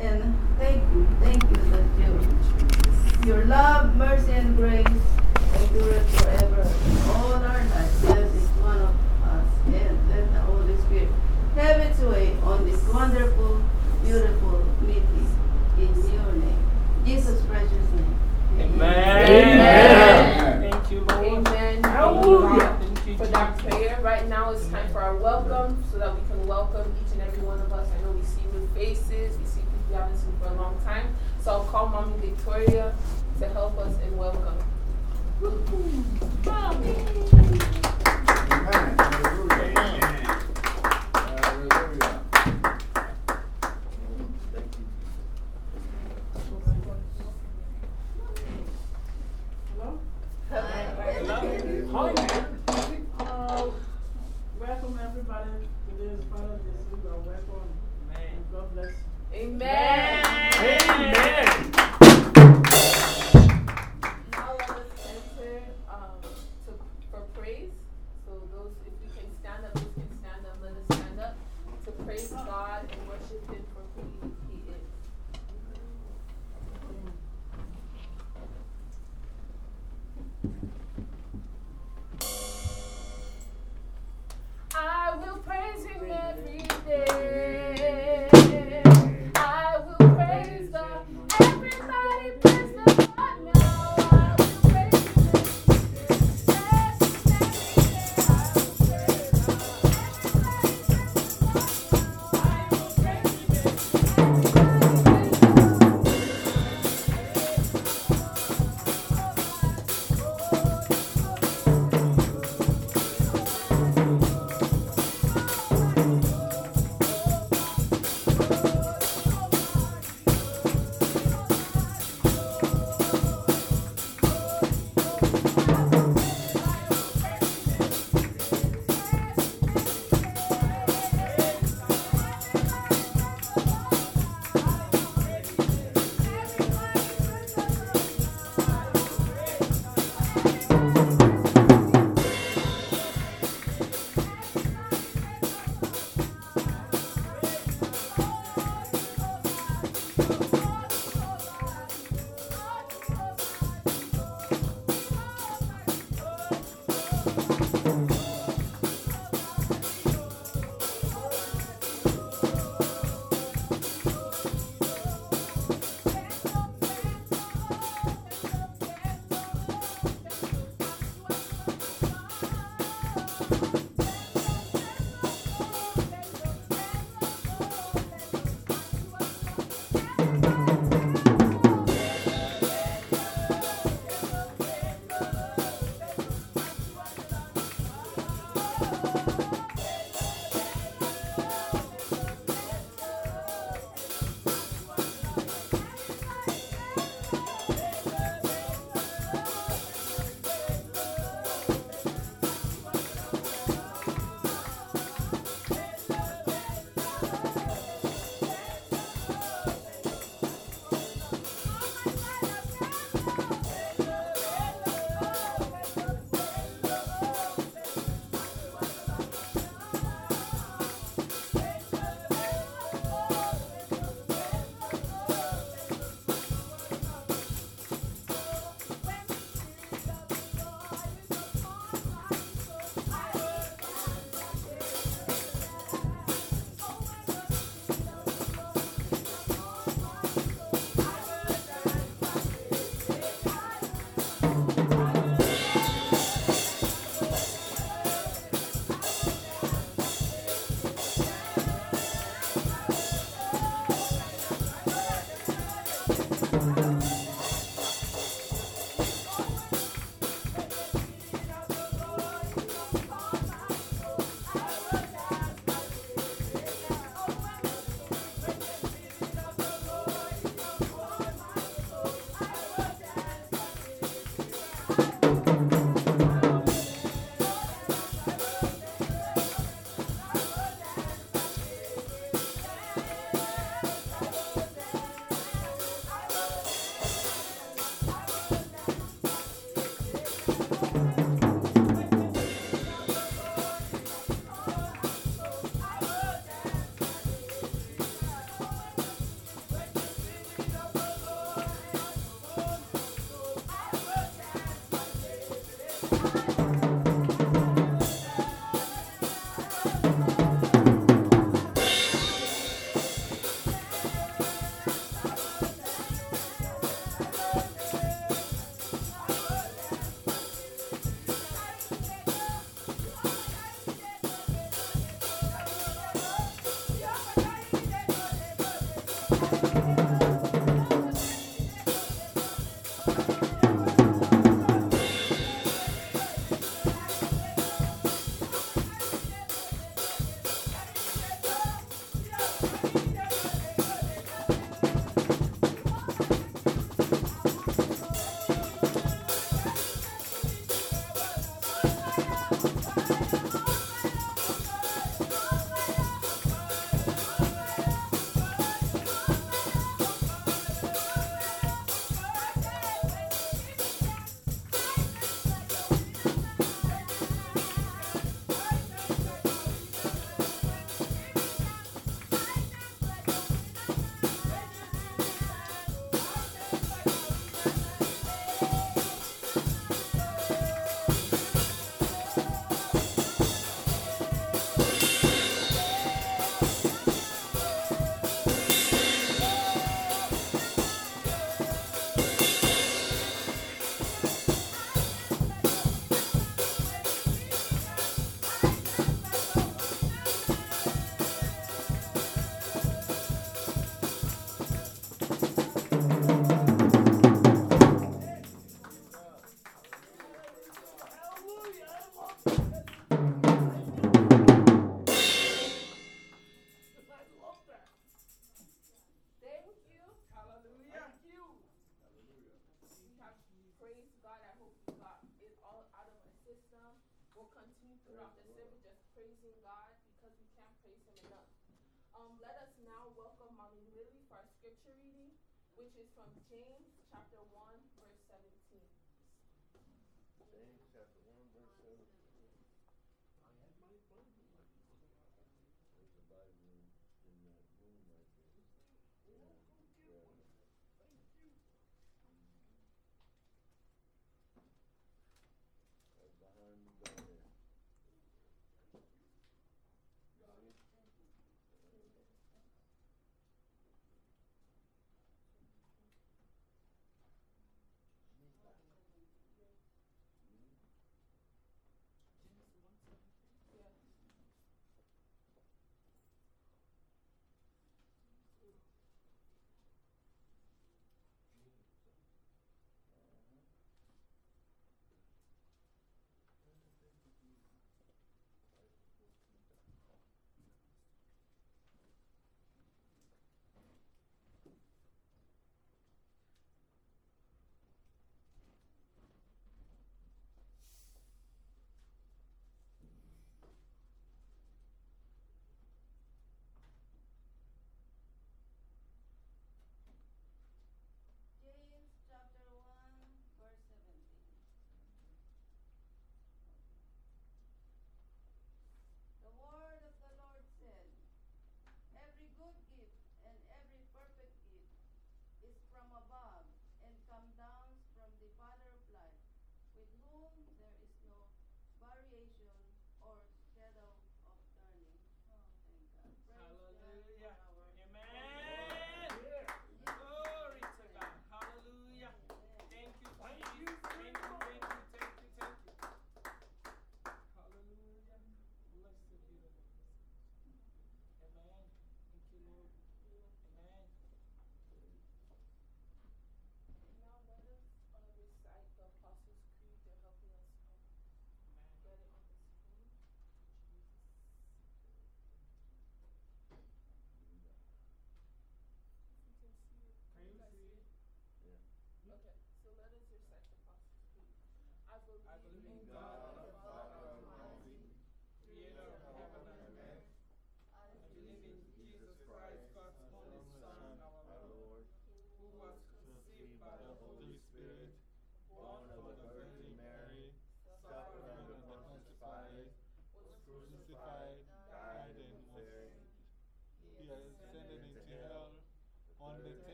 and thank you, thank you that you, your love, mercy, and grace endure forever. All our lives, yes, is one of us. And let the Holy Spirit have its way on this wonderful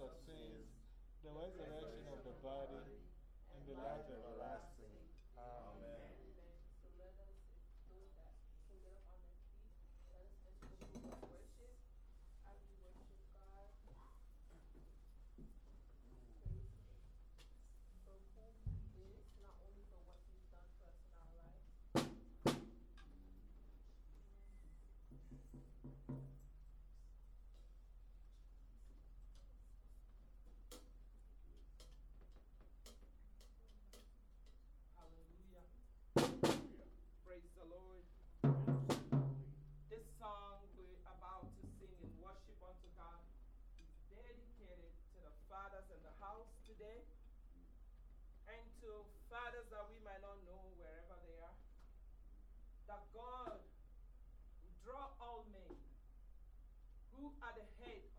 of sins, the resurrection of the body, and the life everlasting. today, and to fathers that we might not know wherever they are, that God draw all men who are the head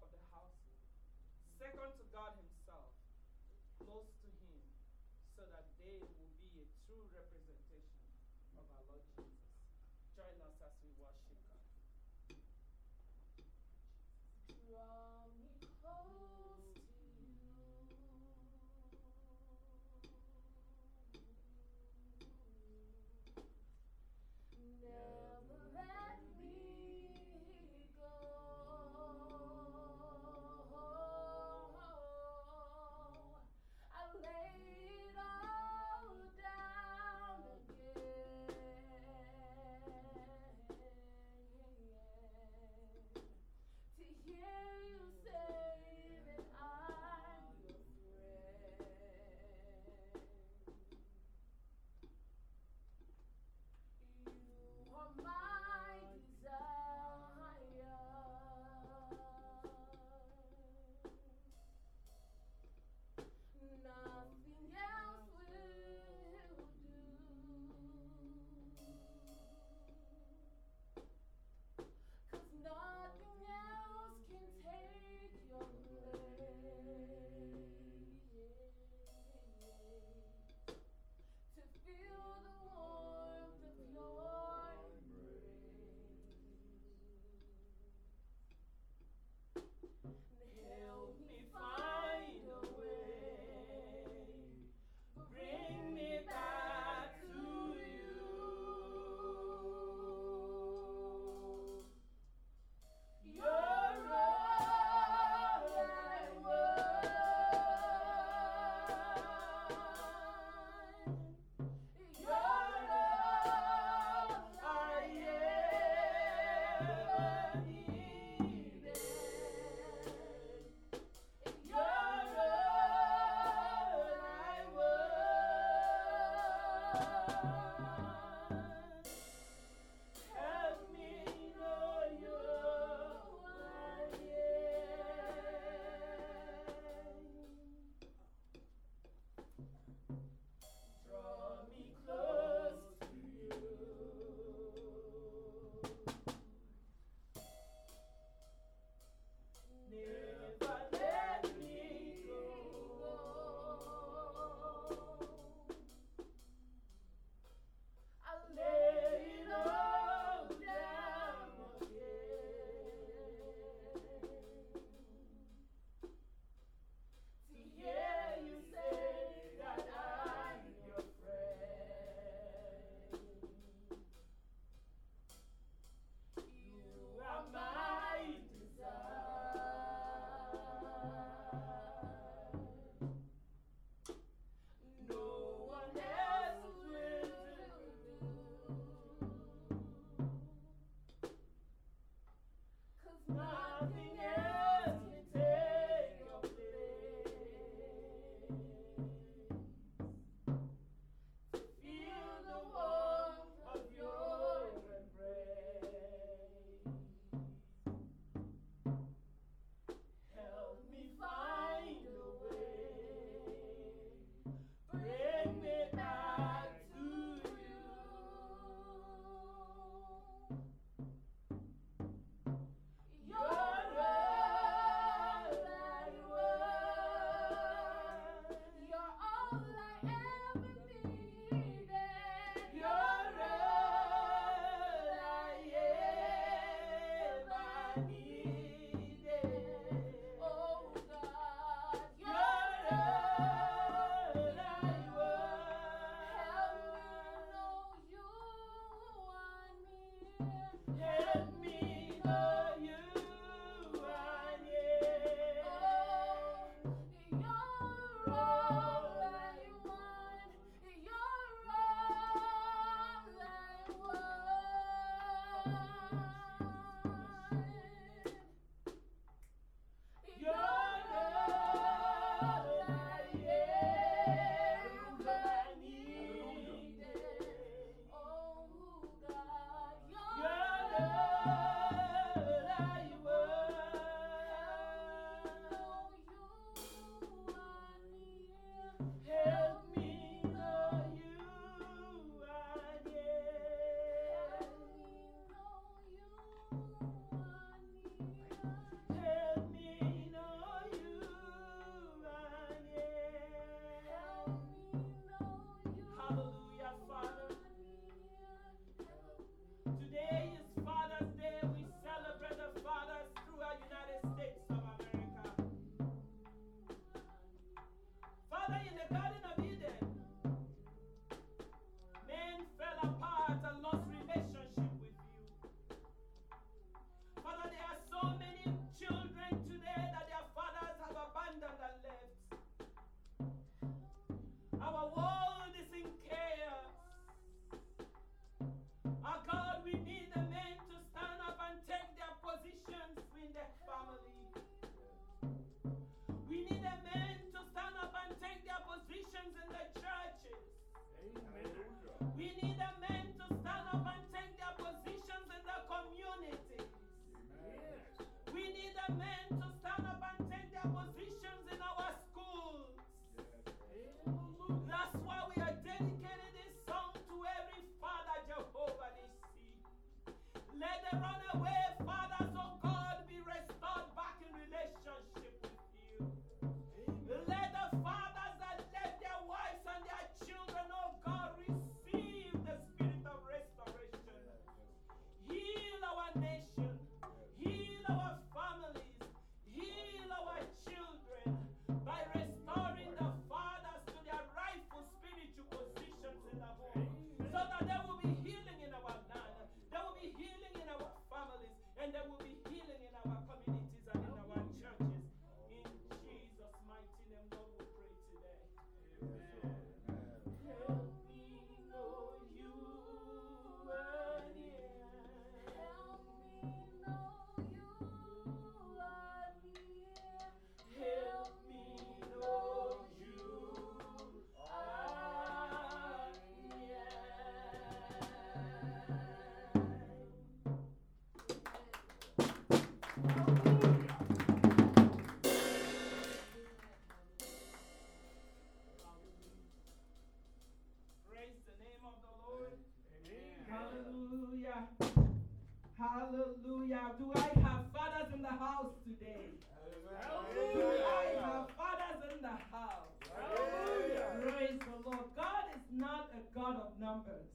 numbers.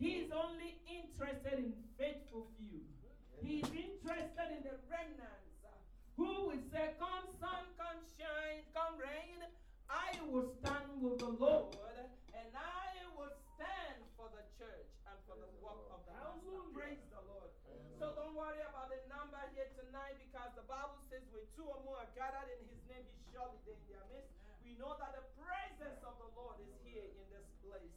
He is only interested in faithful few. He is interested in the remnants who will say, Come sun, come shine, come rain. I will stand with the Lord and I will stand for the church and for the work of the house. Praise the Lord. So don't worry about the number here tonight because the Bible says where two or more are gathered in his name, he's surely there in their midst. We know that the presence of the Lord is here in this place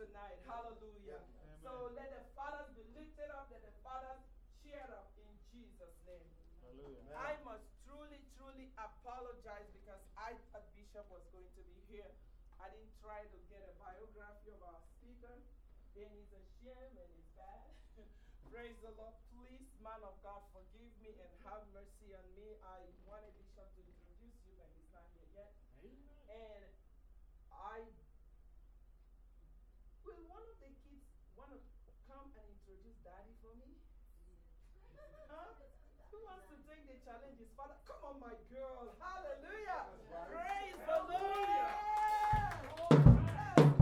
tonight. Hallelujah. So let the fathers be lifted up, let the fathers cheer up in Jesus' name. I must truly, truly apologize because I thought Bishop was going to be here. I didn't try to get a biography of our speaker, and it's a shame and it's bad. Praise the Lord. Please, man of God, forgive me and have mercy on me. I wanted Bishop to introduce you, but he's not here yet. And I will one of the kids want to come and introduce daddy for me? Huh? Who wants to take the challenge? His father. Come on, my girl. Hallelujah. Praise the Lord. Oh,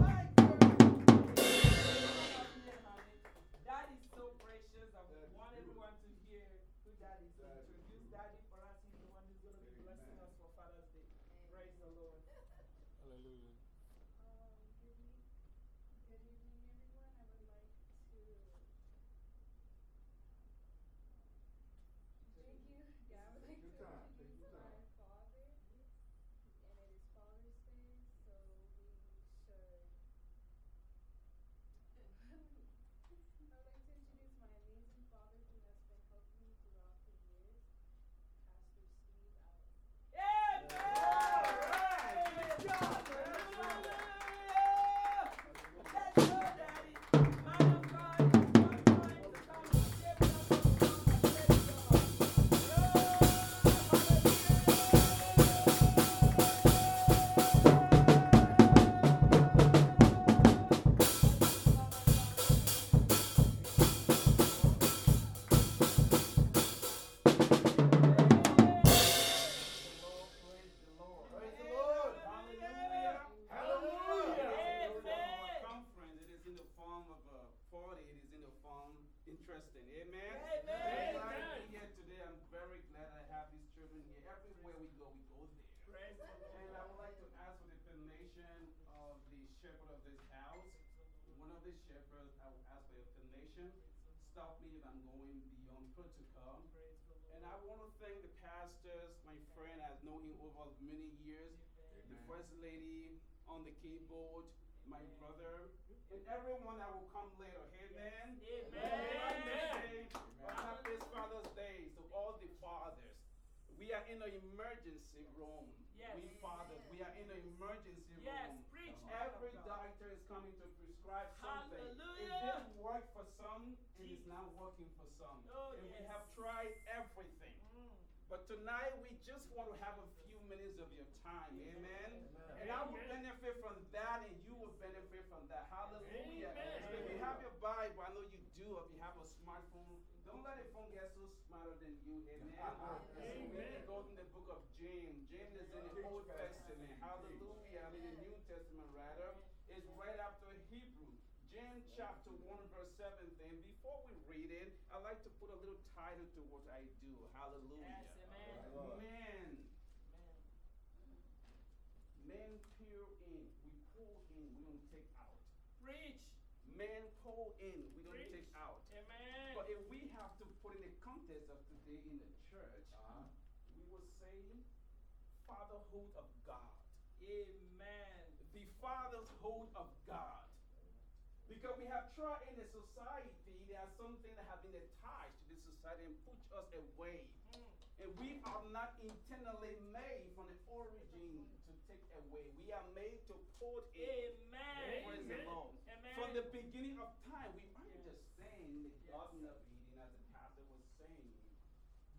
my girl. That is so precious. I want everyone to hear who that is. So introduce daddy for us. He's the one who's going to be blessing us for Father's Day. Praise the Lord. Hallelujah. One of the shepherds, I will ask for your permission. Stop me if I'm going beyond protocol. Praise the And I want to thank the pastors, my friend, I've known him over many years. The first lady on the keyboard, my brother, and everyone that will come later. Amen. Amen. Well, happy Father's Day to all the fathers. We are in an emergency room. Yes. We fathers, we are in an emergency Yes, room. Preach, man of Every doctor is coming to prescribe something. It Hallelujah. didn't work for some, and it's not working for some. Oh, and we have tried everything. Mm. But tonight we just want to have a few minutes of your time. Amen. And I will benefit from that and you will benefit from that. Hallelujah. So if you have your Bible, I know you you do, if you have a smartphone, don't let the phone get so smarter than you. Amen. Amen. We can go in the book of James. James is in the Old Testament. Hallelujah. I mean, the New Testament, rather. It's right after Hebrew. James chapter 1, verse 17. Before we read it, I like to put a little title to what I do. Hallelujah. Yes, amen. Man. Men pour in. We pull in. We don't take out. Preach. Men pull in. We don't Preach. take out. Amen. But if we have to put in the context of today in the church, Uh-huh. we will say fatherhood of God. Amen. The fatherhood of God. Because we have tried in the society, there are some things that have been attached to the society and push us away. Mm. And we are not internally made from the origin to take away. We are made to put in. Amen. Praise the Lord. Amen. From the beginning of time, we aren't Yes. just saying the Yes. Garden of Eden, as the pastor was saying.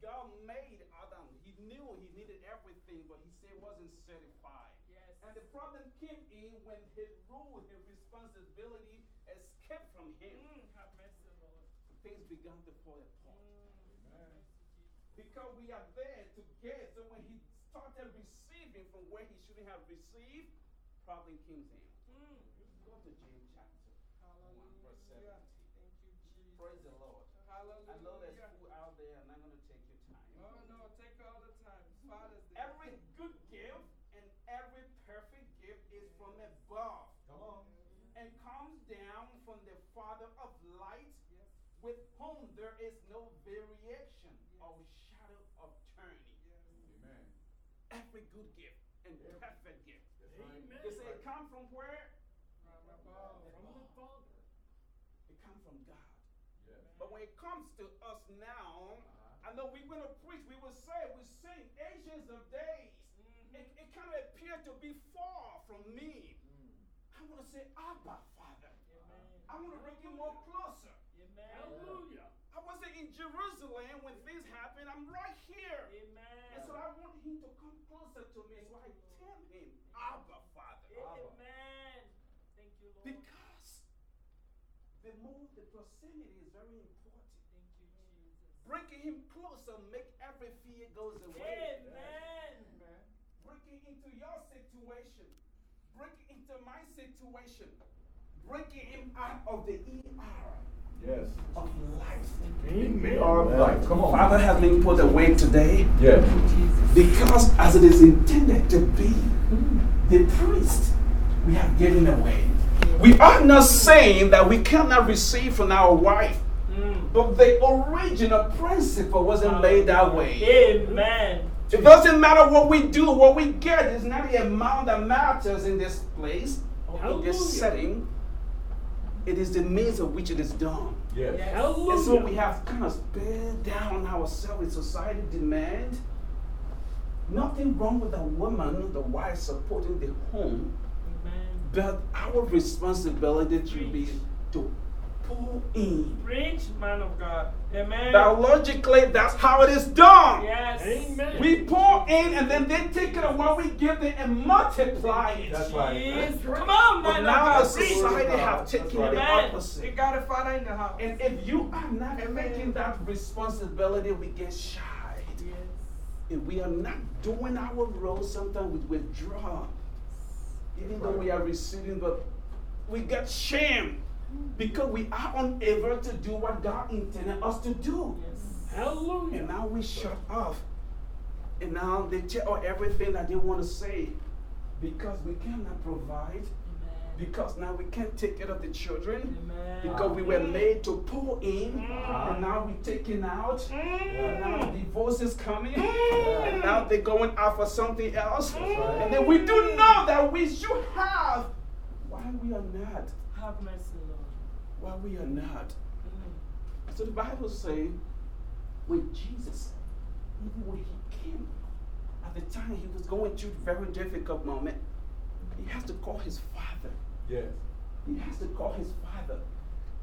God made Adam. He knew he needed everything, but he said it wasn't certified. Yes. And the problem came in when his role, his responsibility escaped from him. Mm, have mercy, Lord. Things began to fall apart. Mm. Because we are there to get. So when he started receiving from where he shouldn't have received, problem came in. Mm. Go to James chapter 1, verse 17. Hallelujah. Thank you, Jesus. Praise the Lord. Hallelujah. I know there's food out there. I'm not going to take your time. Oh, no. Take all the time. Father's Day. Every good gift and every perfect gift is from above Come on. and comes down from the Father of light, Yes. with whom there is no variation or shadow of turning. Yes. Amen. Every good gift and perfect gift. That's right. They say it come from where? From above. From the Father. It comes from God. Yes. But when it comes to us now, Uh-huh. I know we're going to preach, we will say, we sing Ancients of Days. Mhm. It, it kind of appeared to be far from me. Mm. I want to say, Abba, Father. Amen. I want to bring you more closer. Amen. Hallelujah. I wasn't in Jerusalem when things happened. I'm right here. Amen. And so I want him to come closer to me. So I tell him, Abba, Father. Amen. Thank you, Lord. Because the move, the proximity is very important. Thank you, Jesus. Bringing him closer, make every fear goes away. Amen. Amen. Breaking into your situation, breaking into my situation, breaking him out of the ER Yes. of life. Amen. All right. Come on. Father has been put away today Yeah. because, as it is intended to be, the priest we have given away. We are not saying that we cannot receive from our wife, Mm. but the original principle wasn't laid that way. Amen. It doesn't matter what we do, what we get is not the amount that matters in this place in this setting. It is the means of which it is done. Yes. Yes. And so we have kind of spare down ourselves in society demand. Nothing wrong with a woman, the wife supporting the home, Amen. but our responsibility to be to pull um in. Preach, man of God. Amen. Biologically, that's how it is done. Yes. Amen. We pour in and then they take it and what we give them and multiply it. That's right. Yes. Come on, But man now of the God. Preach. society have taken right. the Amen. We opposite. got a father in the house. And if you are not making that responsibility, we get shy. yes. If we are not doing our role, sometimes we withdraw. Even though we are receiving, but we get shame because we are unable to do what God intended us to do. Yes. Hallelujah. And now we shut off. And now they tell everything that they want to say because we cannot provide, Amen. because now we can't take care of the children, Amen. because we were made to pour in, Uh-huh. and now we're taking out. And now Mm. divorce is coming, and now they're going out for something else. right. And then we do know that we should have. Why we are not? Have mercy, Why we are not? Mm. So the Bible say, when Jesus, even when he came, at the time he was going through a very difficult moment, he has to call his father. Yes. He has to call his father,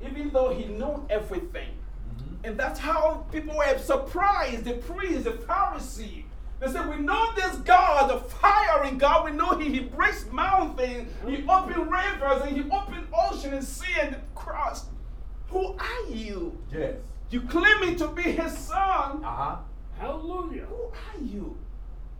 even though he knew everything. Mhm. And that's how people were surprised, the priests, the Pharisee. They said, We know this God, the fiery God. We know He, he breaks mountains, He opened rivers, and He opened ocean and sea and the cross. Who Who are you? Yes. You claiming to be his son. Uh huh. Hallelujah. Who are you?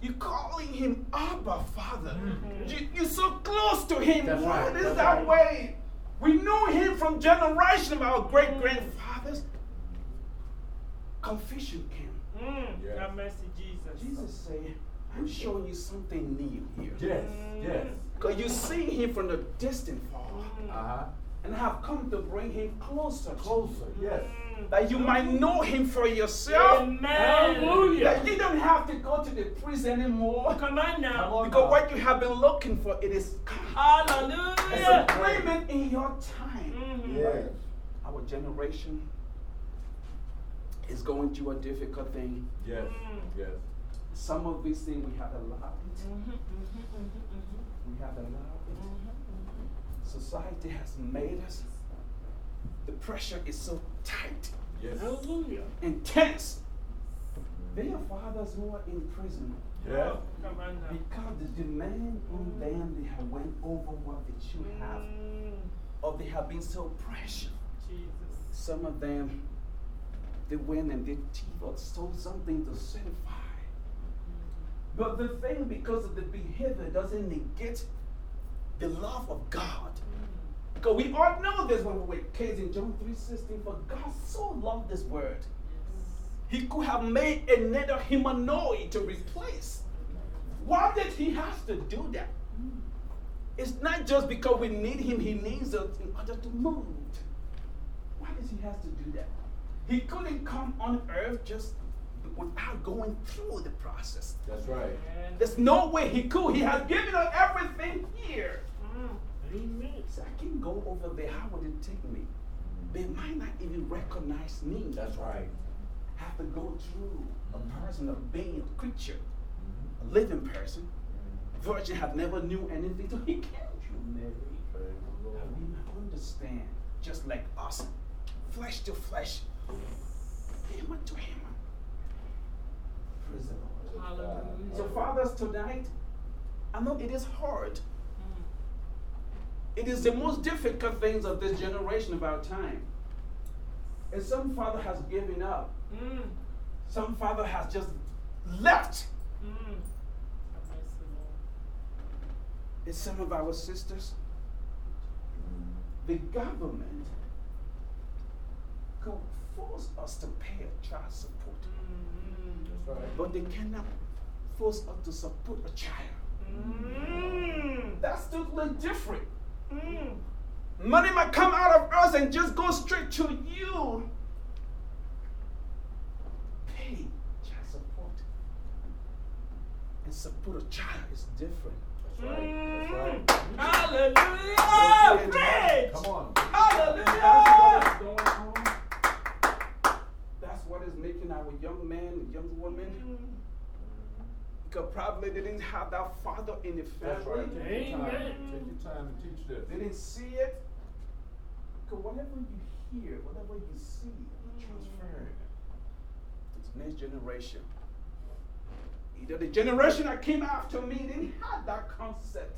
You calling him Abba Father. Mm-hmm. You, you're so close to him. That's Why right, is that's that right. way? We knew him from generation of our great grandfathers. Confusion came. Mm. Yes. Have mercy, Jesus. Jesus said, I'm showing you something new here. Yes. Yes. Because you see him from the distant far. Uh huh. And have come to bring him closer. Closer. Yes. That you might know him for yourself. Amen. Hallelujah. That you don't have to go to the prison anymore. Come on now. Come on. Because what you have been looking for, it is. Hallelujah. It's a claimant in your time. Mhm. Yes. Our generation is going through a difficult thing. Yes. Yes. Some of these things we have allowed it. Mhm, mhm, mhm, mhm, We have allowed it. Society has made us. The pressure is so tight, Yes. Hallelujah. intense. There are fathers who are in prison Yes. Oh, Come on now. because the demand on them they have went over what they should have, Mm. or they have been so pressured. Jesus. Some of them, they went and they thieved or stole something to satisfy. But the thing, because of the behavior, doesn't negate the love of God. Because we all know this when we were kids in John 3.16, for God so loved this word. He could have made another humanoid to replace. Why did he have to do that? Mm. It's not just because we need him, he needs us in order to move. Why does he have to do that? He couldn't come on earth just without going through the process. That's right. There's no way he could. He has given us everything here. Mm. Amen. So I can go over there. How would it take me? Mm-hmm. They might not even recognize me. That's right. Have to go through a mm-hmm. person, a being, a creature, a living person. Virgin have never knew anything, so he came through Mary. Praise the Lord. And understand, just like us, flesh to flesh, human to human. Praise the Lord. Hallelujah. So, fathers, tonight, I know it is hard. Mm. It is the most difficult things of this generation of our time. And some father has given up. Mm. Some father has just left. Mm. Have mercy, Lord. And some of our sisters, the government could force us to pay a child support. Mm. That's right. But they cannot force us to support a child. Mm. That's totally different. Mm. Money might come out of us and just go straight to you. Pay child support. And support a child is different. That's right. That's Mm. right. Hallelujah. Come on. That's Hallelujah. what is going on. That's what is making our young men and young women. Because probably they didn't have that father in the That's family. right. Take your time. Amen. Take your time and teach this. They didn't see it. Because whatever you hear, whatever you see, transfer it to the next generation. Either the generation that came after me didn't have that concept.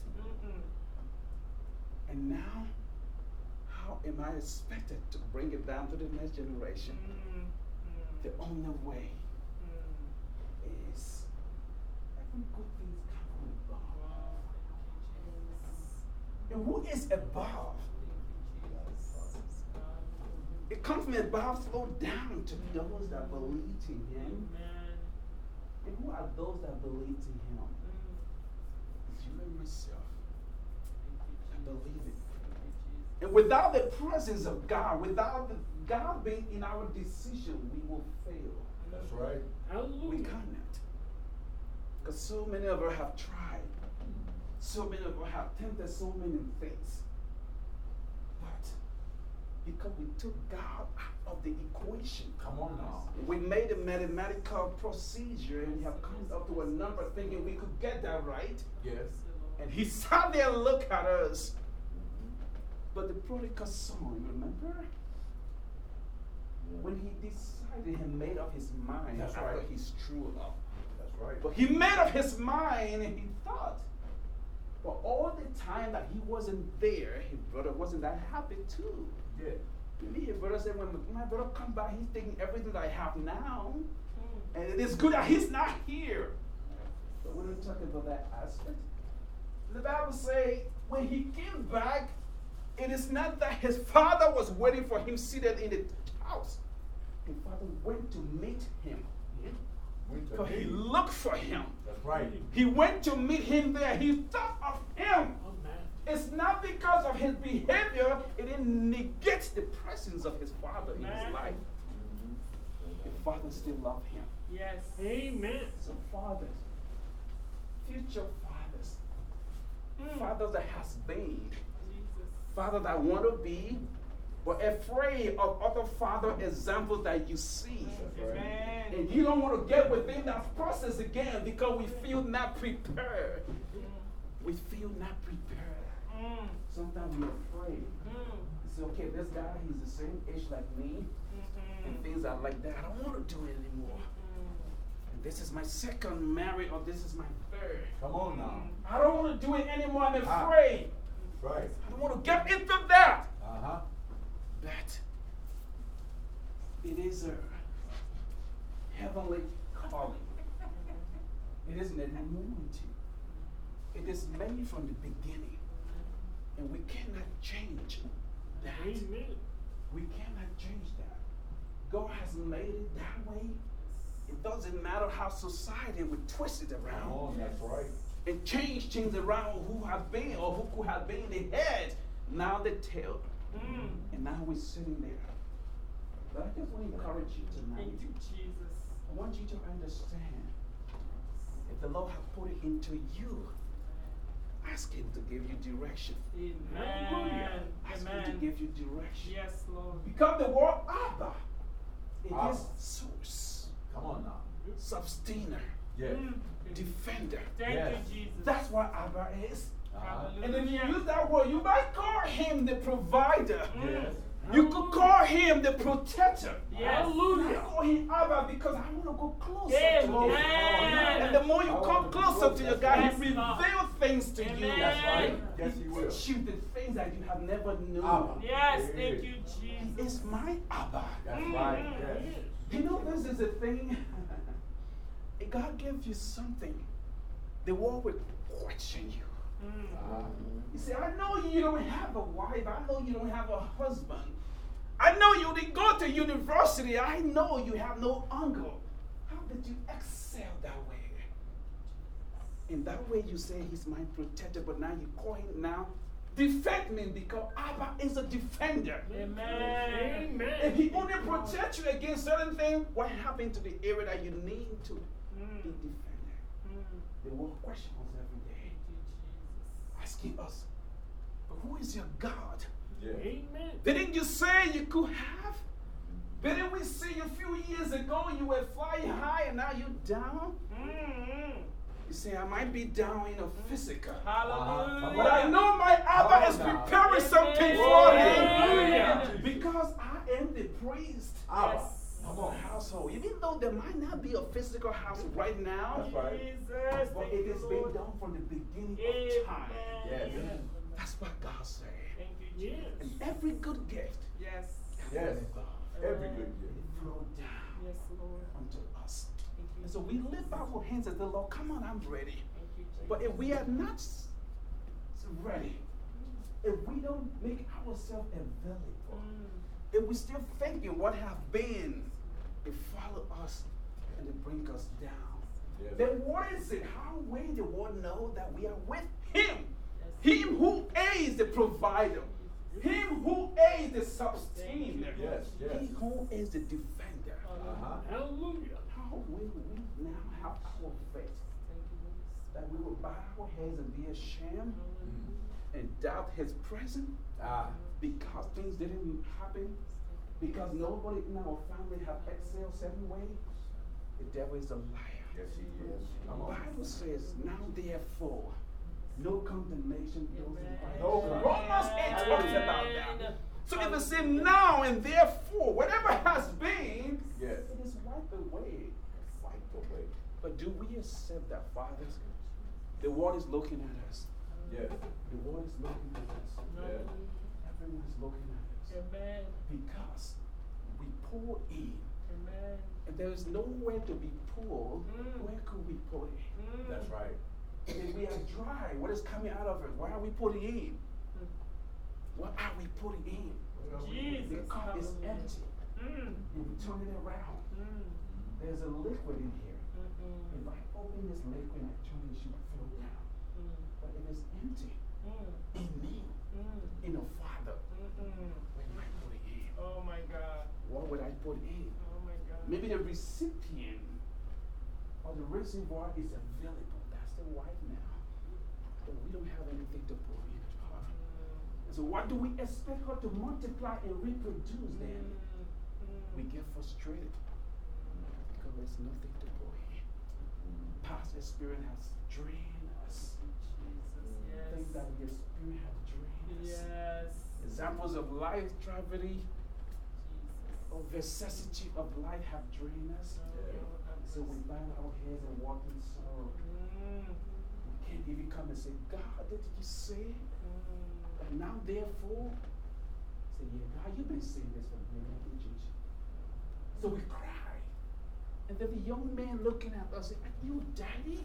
And now, how am I expected to bring it down to the next generation? Mm. The only way Mm. is every good thing come from above. And who is above? It comes from above, slow down to those that believe in Him. And who are those that believe in Him? It's you and myself. I believe it. And without the presence of God, without the, God being in our decision, we will fail. That's right. We cannot. Because so many of us have tried. So many of us have attempted so many things. But because we took God out of the equation, Come on now. we made a mathematical procedure and we have come up to a number thinking we could get that right. Yes. And he sat there and looked at us. But the prodigal son, remember? When he decided he made up his mind That's after right. his true love. That's right. But he made up his mind and he thought, But all the time that he wasn't there, his brother wasn't that happy too. Yeah. Me, your brother said, when my brother come back, he's taking everything that I have now. Hmm. And it is good that he's not here. But we're not talk about that aspect. The Bible say when he came back, it is not that his father was waiting for him seated in the house. His father went to meet him. Went to So he looked for him. That's right. He went to meet him there. He thought of him. Oh. It's not because of his behavior, it didn't negate the presence of his father in his life. The father still loved him. Yes. Amen. So, fathers, future fathers, Mm. fathers that has been, Jesus. fathers that want to be, but afraid of other father examples that you see. Amen. And you don't want to get within that process again because we feel not prepared. We feel not prepared. Mm. Sometimes we're afraid. Mm. You say, okay, this guy, he's the same age like me, and Mm. things are like that. I don't want to do it anymore. And this is my second marriage, or this is my third. Come on now. I don't want to do it anymore. I'm Ah. afraid. That's right. I don't want to get into that. Uh huh. But it is a heavenly calling. It is an anointing. It is made from the beginning. And we cannot change that. Amen. We cannot change that. God has made it that way. It doesn't matter how society would twist it around on. That's right. and change things around who have been or who could have been the head, now the tail. Mm. And now we're sitting there. But I just want to encourage you tonight. Thank you, Jesus. I want you to understand if the Lord has put it into you, ask Him to give you direction. Amen. Ask Him to give you direction. Yes, Lord. Because the word Abba, it Abba. is source, Come on now. sustainer, Yes. Mm. defender. Thank Yes. you, Jesus. That's what Abba is. And if you use that word, you might call him the provider. Yes. You could call him the protector. Yes. I call him Abba because I want to go closer Amen. to him. And the more you I come want to closer to your God, Yes, He reveals things to you. That's right. Yes, He He will. teach you the things that you have never known. Abba. Yes, Hey. thank you, Jesus. It's my Abba. That's Mm. right. Yes. You know, this is a thing. If God gives you something, the world will question you. Mm. You say, I know you don't have a wife. I know you don't have a husband. I know you didn't go to university. I know you have no uncle. How did you excel that way? In that way, you say he's my protector, but now you call him now defend me because Abba is a defender. Amen. If he only protects you against certain things, what happened to the area that you need to be Mm. defended? Mm. The world questions us every day, asking us, but who is your God? Yes. Amen. Didn't you say you could have? Didn't we see a few years ago? You were flying high and now you're down? Mm. You say, I might be down in a physical. Hallelujah. But I know my Abba is Come on now. preparing something for me. Because I am the priest Yes. Come on. household. Even though there might not be a physical house right now, Jesus. but it has been done from the beginning Amen. of time. Yes. That's what God said. Thank you, Jesus. And every good gift Yes. Yes. from Every good gift. flowed down Yes, Lord. unto us. You. And so we lift up our hands at the Lord, come on, I'm ready. You, But if we are not ready, if we don't make ourselves available, Mm. if we're still thinking what have been, it follow us and they bring us down. Yes. Then what is it? How will the world know that we are with Him? Yes. Him who is the provider. Him who is the sustainer. Yes, yes. He who is the defender. Uh-huh. Hallelujah. How will we now have our faith Thank you, Lord. that we will bow our heads and be ashamed Hallelujah. and doubt His presence Ah. because things didn't happen? Because nobody in our family have excelled seven ways. The devil is a liar. Yes, He is. The Bible says, now therefore, no condemnation to those in Christ. No Jesus." Romans 8 talks about that. So if it say now and therefore, whatever has been, Yes. it is wiped away. Wiped away. But do we accept that, fathers? The world is looking at us. Yes. The world is looking at us. Yes. Everyone is looking at us. Amen. Because we pour in. Amen. And there is nowhere to be poured. Mm. Where could we pour in? Mm. That's right. If we are dry, what is coming out of us? Why are we putting in? Mm. What are we putting in? Jesus. The cup is empty. Mm. And we turn it around. Mm. There's a liquid in here. If I open this liquid and I turn it, it should flow down. Mm. But if it's empty Mm. in me, Mm. in a Father, Mm-mm. where do I put it in? Oh my God. What would I put in? Oh my God. Maybe the recipient or the reservoir is available. That's the wife now. But we don't have anything to pour in her. Mm. So what do we expect her to multiply and reproduce then? Mm. We get frustrated because there's nothing to pour in. Past experience has drained us. Jesus. Things that Yes. we experience have drained us. Yes. Examples of life tragedy Jesus. vicissitude of life have drained us. So we bow our heads and walk in sorrow. We can't even come and say, God, did you say? Mm. And now, therefore, say, Yeah, God, you've been saying this for many ages. So we cry. And then the young man looking at us, say, Are you daddy?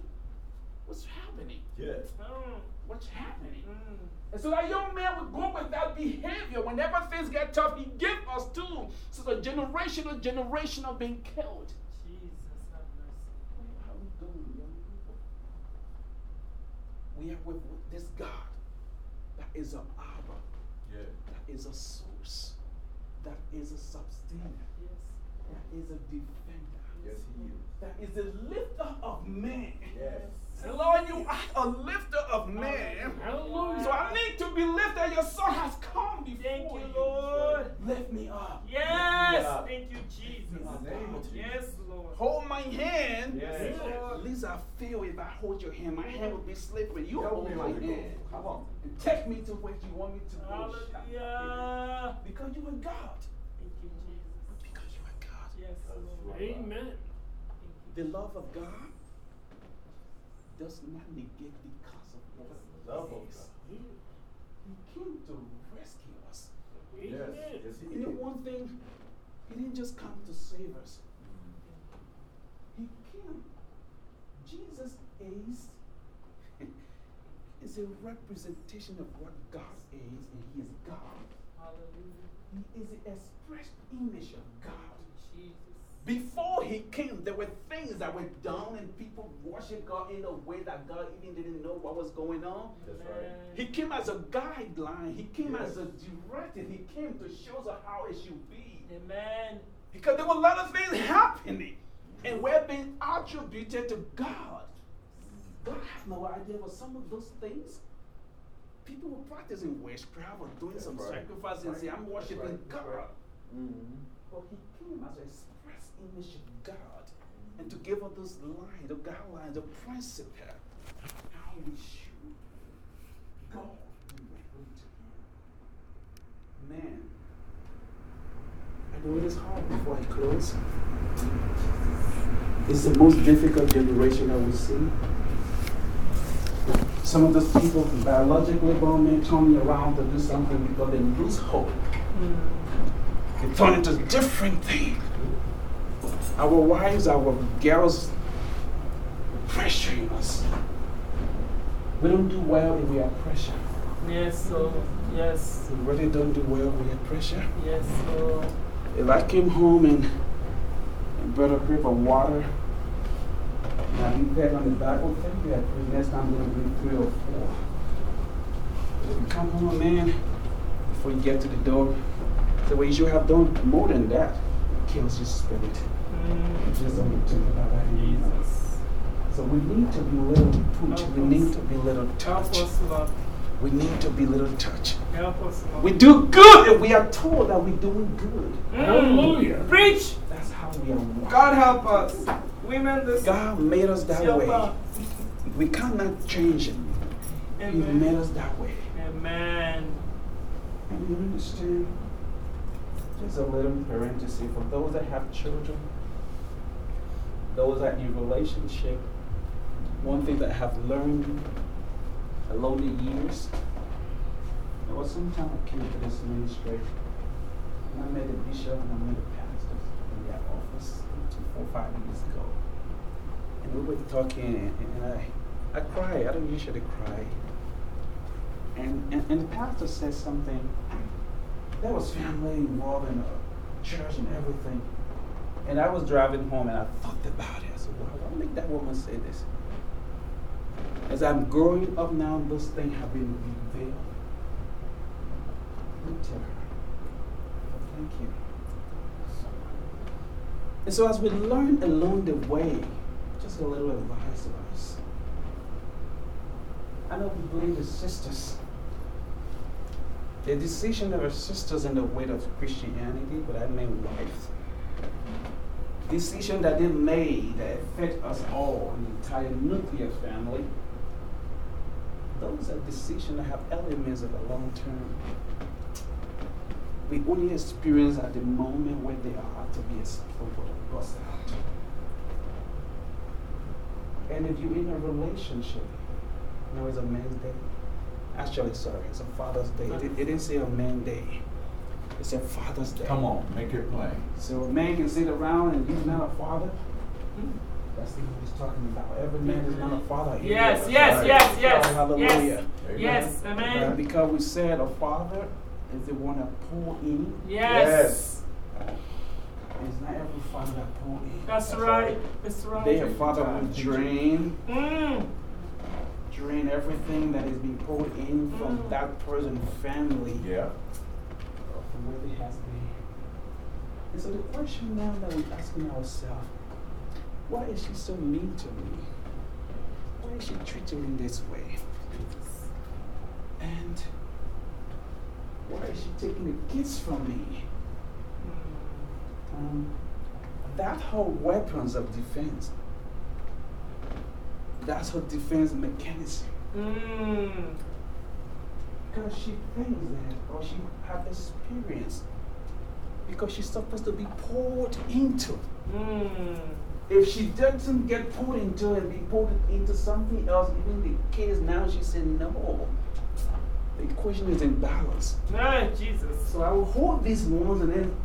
What's happening? Yes. Mm. What's happening? Mm. And so that young man would go with that behavior. Whenever things get tough, he give us too. So the generation, generational generation of being killed. Jesus, have mercy. Where are we going, young people? We are with, with this God that is an Abba, Yes. that is a source, that is a sustainer, Yes. that is a defender, Yes, he is. that is a lifter of men. Yes. And Lord, you are a lifter of men. Hallelujah. So I need to be lifted. Your son has come before Thank you, Lord. Lift me up. Yes. Yeah. Thank you, Jesus. In the name of Yes, Lord. Hold my hand. Yes. Lord. At least I feel if I hold your hand, my hand will be slippery. You Help hold me, my Holy hand. Come on. And take me to where you want me to go. Hallelujah. Because you are God. Thank you, Jesus. Because you are God. Yes, Lord. Amen. The love of God does not negate the because of what he of is. God. He came to rescue us. Yes. Yes, he You know, one thing, he didn't just come to save us. He came. Jesus is is a representation of what God is, and He is God. Hallelujah. He is the express image of God. Jesus. Before He came, there were things that were done, and people worshiped God in a way that God even didn't know what was going on. That's right. He came as a guideline. He came as a Yes. directive. He came to show us how it should be. Amen. Because there were a lot of things happening, and we're being attributed to God. God has no idea what some of those things. People were practicing witchcraft or doing That's some right. sacrifice and Right. say, I'm worshiping right. God. right. Mm-hmm. But he came as a express image of God and to give us those lines, the guidelines, the principle, how we should go directly to Man, I know it is hard before I close. It's the most difficult generation that we see. Some of those people, biologically born men, turn around to do something because they lose hope. Hmm. They turn into different things. Our wives, our girls, pressuring us. We don't do well if we are pressured. Yes, Lord. Yes. We really don't do well if we are pressured. Yes, Lord. If I came home and, and brought a crib of water, now you pat on the back, oh, thank you, I pray next time I'm going to bring three or four. If you come home, man, before you get to the door, say, well, you should have done more than that. It kills your spirit. Mm. It just don't think about that. Jesus. So we need to be little put. We need to be little Help touch. us, Lord. We need to be little touch. Help us, Lord. We do good if we are told that we're doing good. Hallelujah. Preach. That's how we are. wired. God help us. Women, this. God made us that way. us. We cannot change it. He made us that way. Amen. And you understand? Just a little parenthesis for those that have children, those that in relationship. One thing that I have learned along the years, there was some time I came to this ministry, And I met the bishop and I met the pastors in their office two, four, five years ago. And we were talking, and, I, I cry. I don't usually cry. And, and, and the pastor said something. There was family involved in uh, the church and everything. And I was driving home and I thought about it. I said, why make that woman say this? As I'm growing up now, those things have been revealed. Me tell her. Thank you. And so as we learn along the way, just a little advice to us. I know we blame the sisters. The decision of our sisters in the way of Christianity, but I mean wives. Decision that they made that affect us all, an entire nuclear family. Those are decisions that have elements of a long term. We only experience at the moment when they are to be acceptable goes out. And if you're in a relationship, you it's a man's day. Actually, sorry, it's a Father's Day. It, it didn't say a man day. It said Father's Day. Come on, make it plain. So a man can sit around and he's not a father. That's what he's talking about. Every man is not a father. Yes, yes, Right. yes, yes, Hallelujah. yes, yes, amen. Uh, because we said a father is the one that pour in. Yes. It's not every father that pour in. That's right. That's right. They a father will drain, Mm. Drain everything that is being poured in from Mm. that person's family. Yeah. From where they has been. And so the question now that we're asking ourselves, why is she so mean to me? Why is she treating me this way? And why is she taking the kids from me? Um, that her weapons of defense. That's her defense mechanism. Mm. Because she thinks that, or she have experience. Because she's supposed to be poured into. Mm. If she doesn't get poured into and be poured into something else, even the kids now, she said no. The equation is in balance. Ah, Jesus. So I will hold these ones and then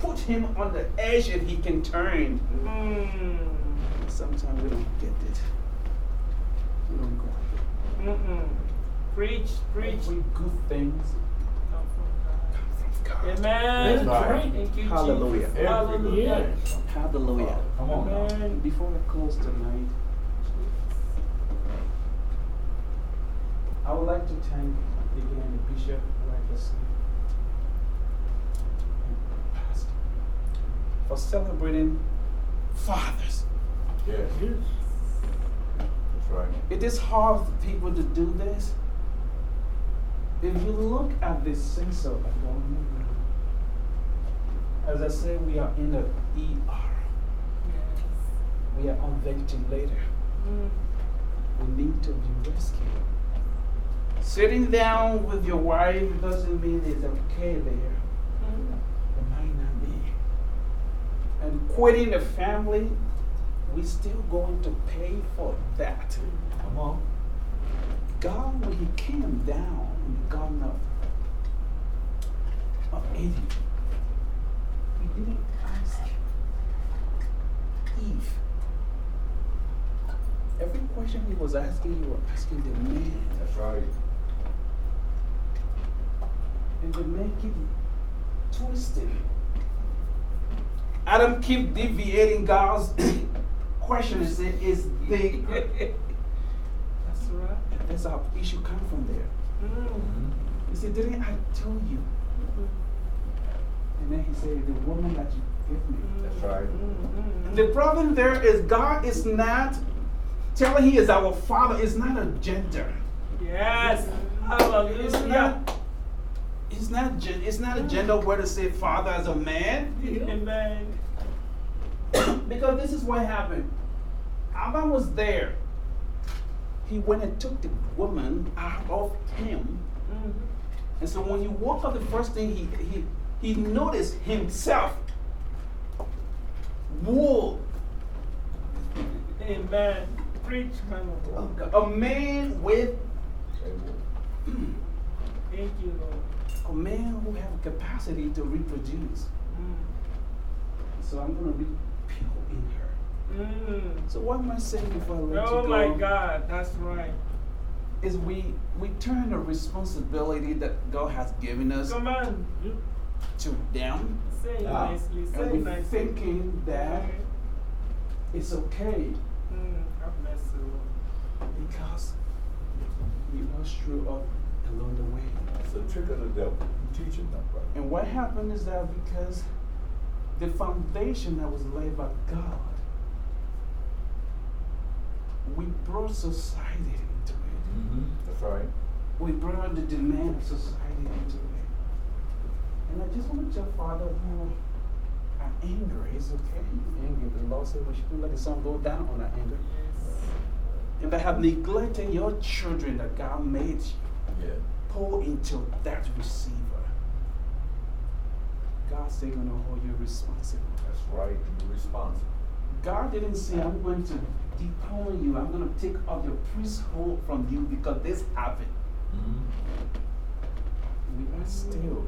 put him on the edge if he can turn. Mm. Sometimes we don't get it. We don't grab it. Mm-mm. Preach, preach. Every good things Come from God. come from God. Amen. Right. Thank you, Hallelujah. Jesus. Hallelujah. Hallelujah. Come on. Amen. Before I close tonight, I would like to thank again the bishop, like I said, and pastor, for celebrating fathers. Yes. That's right. It is hard for people to do this. If you look at the census, as I say, we are in the ER. We are on ventilator. Mm. We need to be rescued. Sitting down with your wife doesn't mean it's okay there. Mm. It might not be. And quitting the family, we still going to pay for that. Come on. God, when He came down in the Garden of, of Eden, He didn't ask Eve. Every question He was asking, He was asking the man. That's right. And the man keep twisting. Adam keep deviating God's question is, say, is big. That's right. That's our issue come from there. Mm. He said, didn't I tell you? And then he said, the woman that you gave me. That's right. Mm. The problem there is God is not telling he is our father, it's not a gender. Yes. It's not, it's not, gen- it's not a gender where to say father as a man. Amen. Because this is what happened. Abba was there. He went and took the woman out of him. Mm. And so when he woke up, the first thing he, he, he noticed himself. Wool. Amen. Preach, man of God. A man with? Thank you, Lord. for men who have capacity to reproduce. Mm. So I'm going to be pure in her. Mm. So what am I saying before I let Oh you go? my God, that's right. Is we, we turn the responsibility that God has given us Come on. to them. Say it Ah. nicely. Say And it we nicely. thinking that it's okay Mm. God bless you. Because we all screw up along the way. It's a trick of the devil. You teaching them, brother. And what happened is that because the foundation that was laid by God, we brought society into it. Mm-hmm. That's right. We brought the demand of society into it. And I just want to tell Father who are angry, it's okay. You're angry. The Lord said we shouldn't let the sun go down on our anger. Yes. And they have neglected your children that God made you Yeah. pour into that receiver. God's still going to hold you responsible. That's right. You're responsible. God didn't say, I'm going to depone you, I'm going to take off your priesthood from you because this happened. Mm-hmm. We are still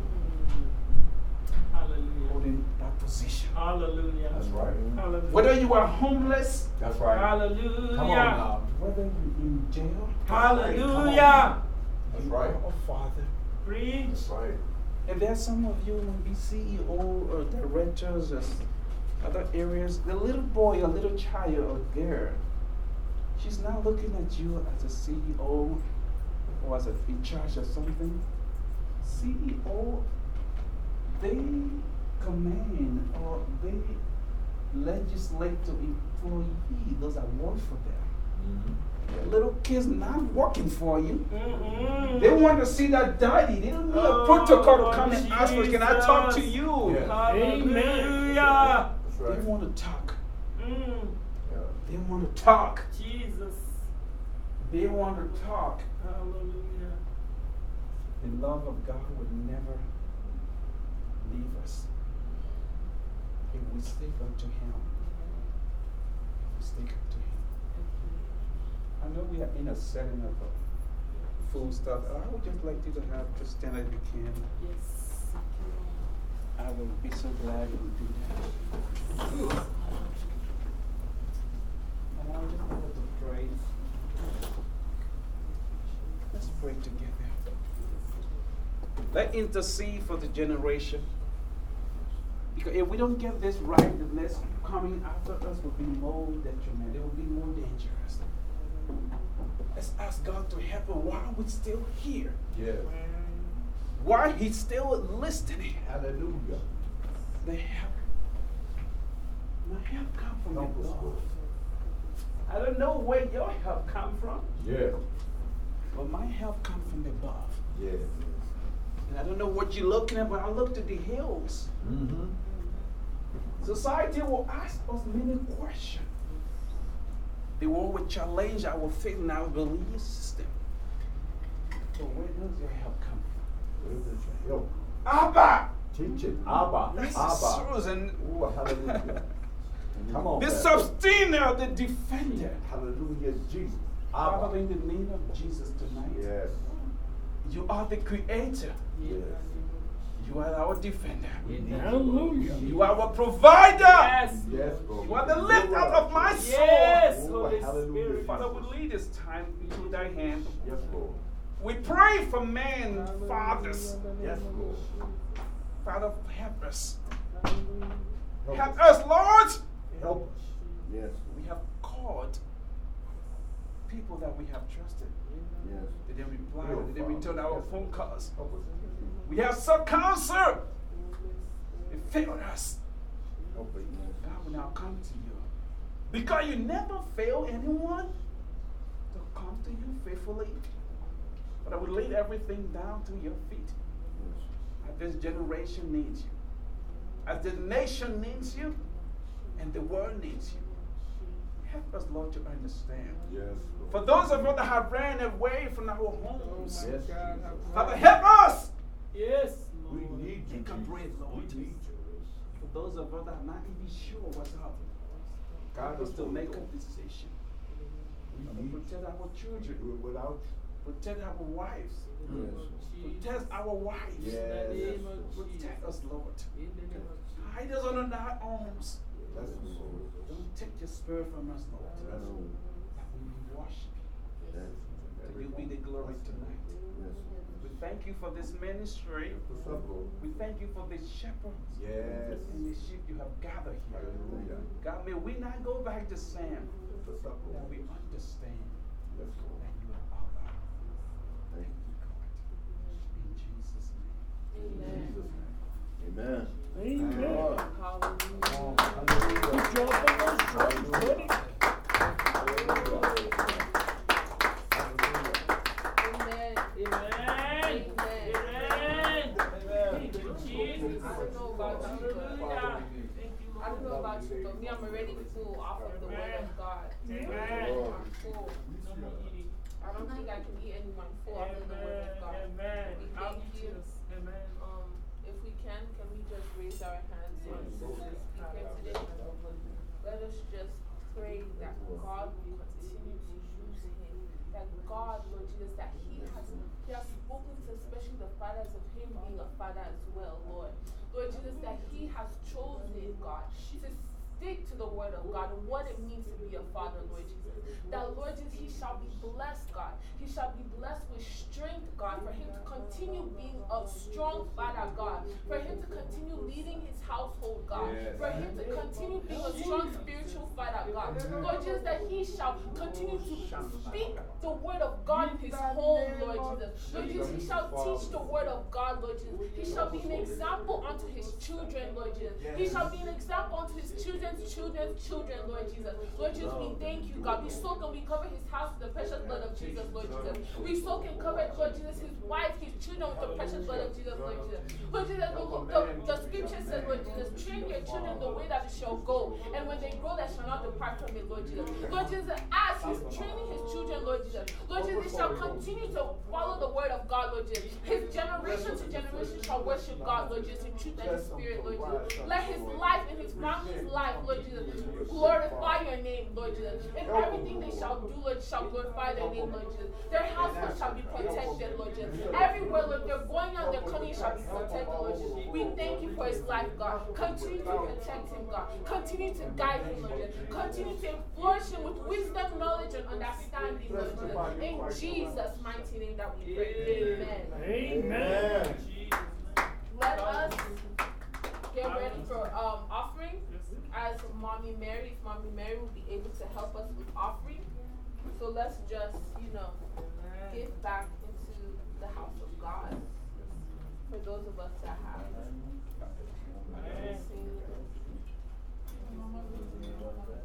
Hallelujah. holding that position. Hallelujah. That's right. Hallelujah. Whether you are homeless, That's right. Hallelujah. Come on now. whether you're in jail, Hallelujah. That's you right. are a father. Preach. That's right. And there's some of you will be CEO or directors or other areas. The little boy or little child or girl, she's not looking at you as a CEO or as a, in charge of something. CEO, they command or they legislate to employee those that work for them. Mm-hmm. The little kids not working for you. Mm-mm. They want to see that daddy. They don't Oh, a protocol to come and ask for, can I talk to you? Yeah. Hallelujah. They want to talk. Mm. Yeah. They want to talk. Jesus. They want to talk. Hallelujah. The love of God would never leave us if we stick up to Him. If we stick unto Him. I know we are in a setting of uh, full stuff. I would just like you to have to stand as you can. Yes. I will be so glad you would do that. And I just wanted to pray. Let's pray together. Let's intercede for the generation. Because if we don't get this right, the next coming after us will be more detrimental. It will be more dangerous. Let's ask God to help us while we're still here. Yeah. While He's still listening. Hallelujah. The help. My help come from Help us, above. Lord. I don't know where your help come from, Yeah. but my help come from above. Yeah. And I don't know what you're looking at, but I look to the hills. Mm-hmm. Society will ask us many questions. They will always challenge our faith and our belief system. So where does your help come Where is your help? from? Abba! Teach it. Abba. That's Abba. Susan. Ooh, hallelujah. Come on. The sustainer, the defender. Hallelujah, Jesus. Father, Abba. in the name of Jesus tonight, Yes. you are the creator. Yes. You are our defender. You, Hallelujah. You are our provider. Yes. Yes, Lord. You are the lifter of my soul. Yes, Holy. Spirit. Father, we lead this time into thy hand. Yes, Lord. We pray for men, fathers. Yes, Lord. Father, help us. Help Help us. us, Lord. Help us. Yes. We have called people that we have trusted. Yes. They didn't reply, Real they didn't return our phone calls. We have sought counsel. They failed us. God will now come to you. Because you never fail anyone to come to you faithfully. But I will lay everything down to your feet. As this generation needs you. As the nation needs you. And the world needs you. Help us, Lord, to understand. Yes, Lord. For those of us that have ran away from our homes, Jesus. Father, help us. Yes. We need you. Take a breath, Lord. We need you. For those of us that are not even sure what's up, God help us is to make a decision. We need protect our children. Do it without you. Protect our wives. Yes. Protect our wives. Yes. Protect us, Lord. In the name of Jesus. Hide us under thy arms. That's the Lord. Don't take your spirit from us, Lord. That's the Lord. That we may worship you. Yes. To you be the glory tonight. Yes. We thank you for this ministry. What's up, Lord? We thank you for the shepherds Yes. and the sheep you have gathered here. Hallelujah. God, may we not go back to Sam. What's That we understand Yes, that you are our God. Thank you, In Jesus' name. In Jesus' name. Amen. Amen. Hallelujah. Hallelujah. Good job on those drums, buddy. Amen. Amen. Amen. Thank you, Jesus. I don't know about you, but Hallelujah. Thank you, I don't know Lord. about you, but me, I'm already full off of the word of God. Amen. I'm full. No more eating. I don't think I can eat anymore. I'm full off of the word of God. Amen. We thank eat you. Amen. Um, if we can, can we just raise our hands and to the speaker today? Let us just pray that God will continue to use him. That God, Lord Jesus, that he has, he has spoken to especially the fathers of him being a father as well, Lord. Lord Jesus, that he has chosen, God, to stick to the word of God and what it means to be a father, Lord Jesus. That, Lord Jesus, he shall be blessed, God. He shall be blessed with strength, God, for him to continue being a strong father, God. For him to continue leading his household, God. Yes. For him to continue being a strong spiritual father, God. Lord Jesus, that he shall continue to speak the word of God in his home, Lord Jesus. Lord Jesus, he shall teach the word of God, Lord Jesus. He shall be an example unto his children, Lord Jesus. He shall be an example unto his children's children's children, Lord Jesus. Lord Jesus, we thank you, God. We soak and we cover his house with the precious blood of Jesus, Lord Jesus. We soak and cover, Lord Jesus, his wife, his children with the precious blood of Jesus, Lord Jesus. Lord Jesus, the, the, the scripture says, Lord Jesus, train your children the way that it shall go. And when they grow, they shall not depart from it, Lord Jesus. Lord Jesus, as he's training his children, Lord Jesus, Lord Jesus, they shall continue to follow the word of God, Lord Jesus. His generation to generation shall worship God, Lord Jesus, in truth and spirit, Lord Jesus. Let his life and his family's life, Lord Jesus, glorify your name, Lord Jesus. In everything they shall do, Lord, shall glorify their name, Lord Jesus. Their household shall be protected, Lord Jesus. Everywhere, Lord, they're going out, they're coming, shall be protected, Lord Jesus. We thank you for his life, God. Continue to protect him, God. Continue to guide him, Lord Jesus. Continue to flourish him with wisdom, knowledge, and understanding, Lord Jesus. In Jesus' mighty name that we pray. Amen. Amen. Let us get ready for um, offering. As Mommy Mary, if Mommy Mary will be able to help us with offering. So let's just, you know, give back into the house of God. For those of us that have. Uncle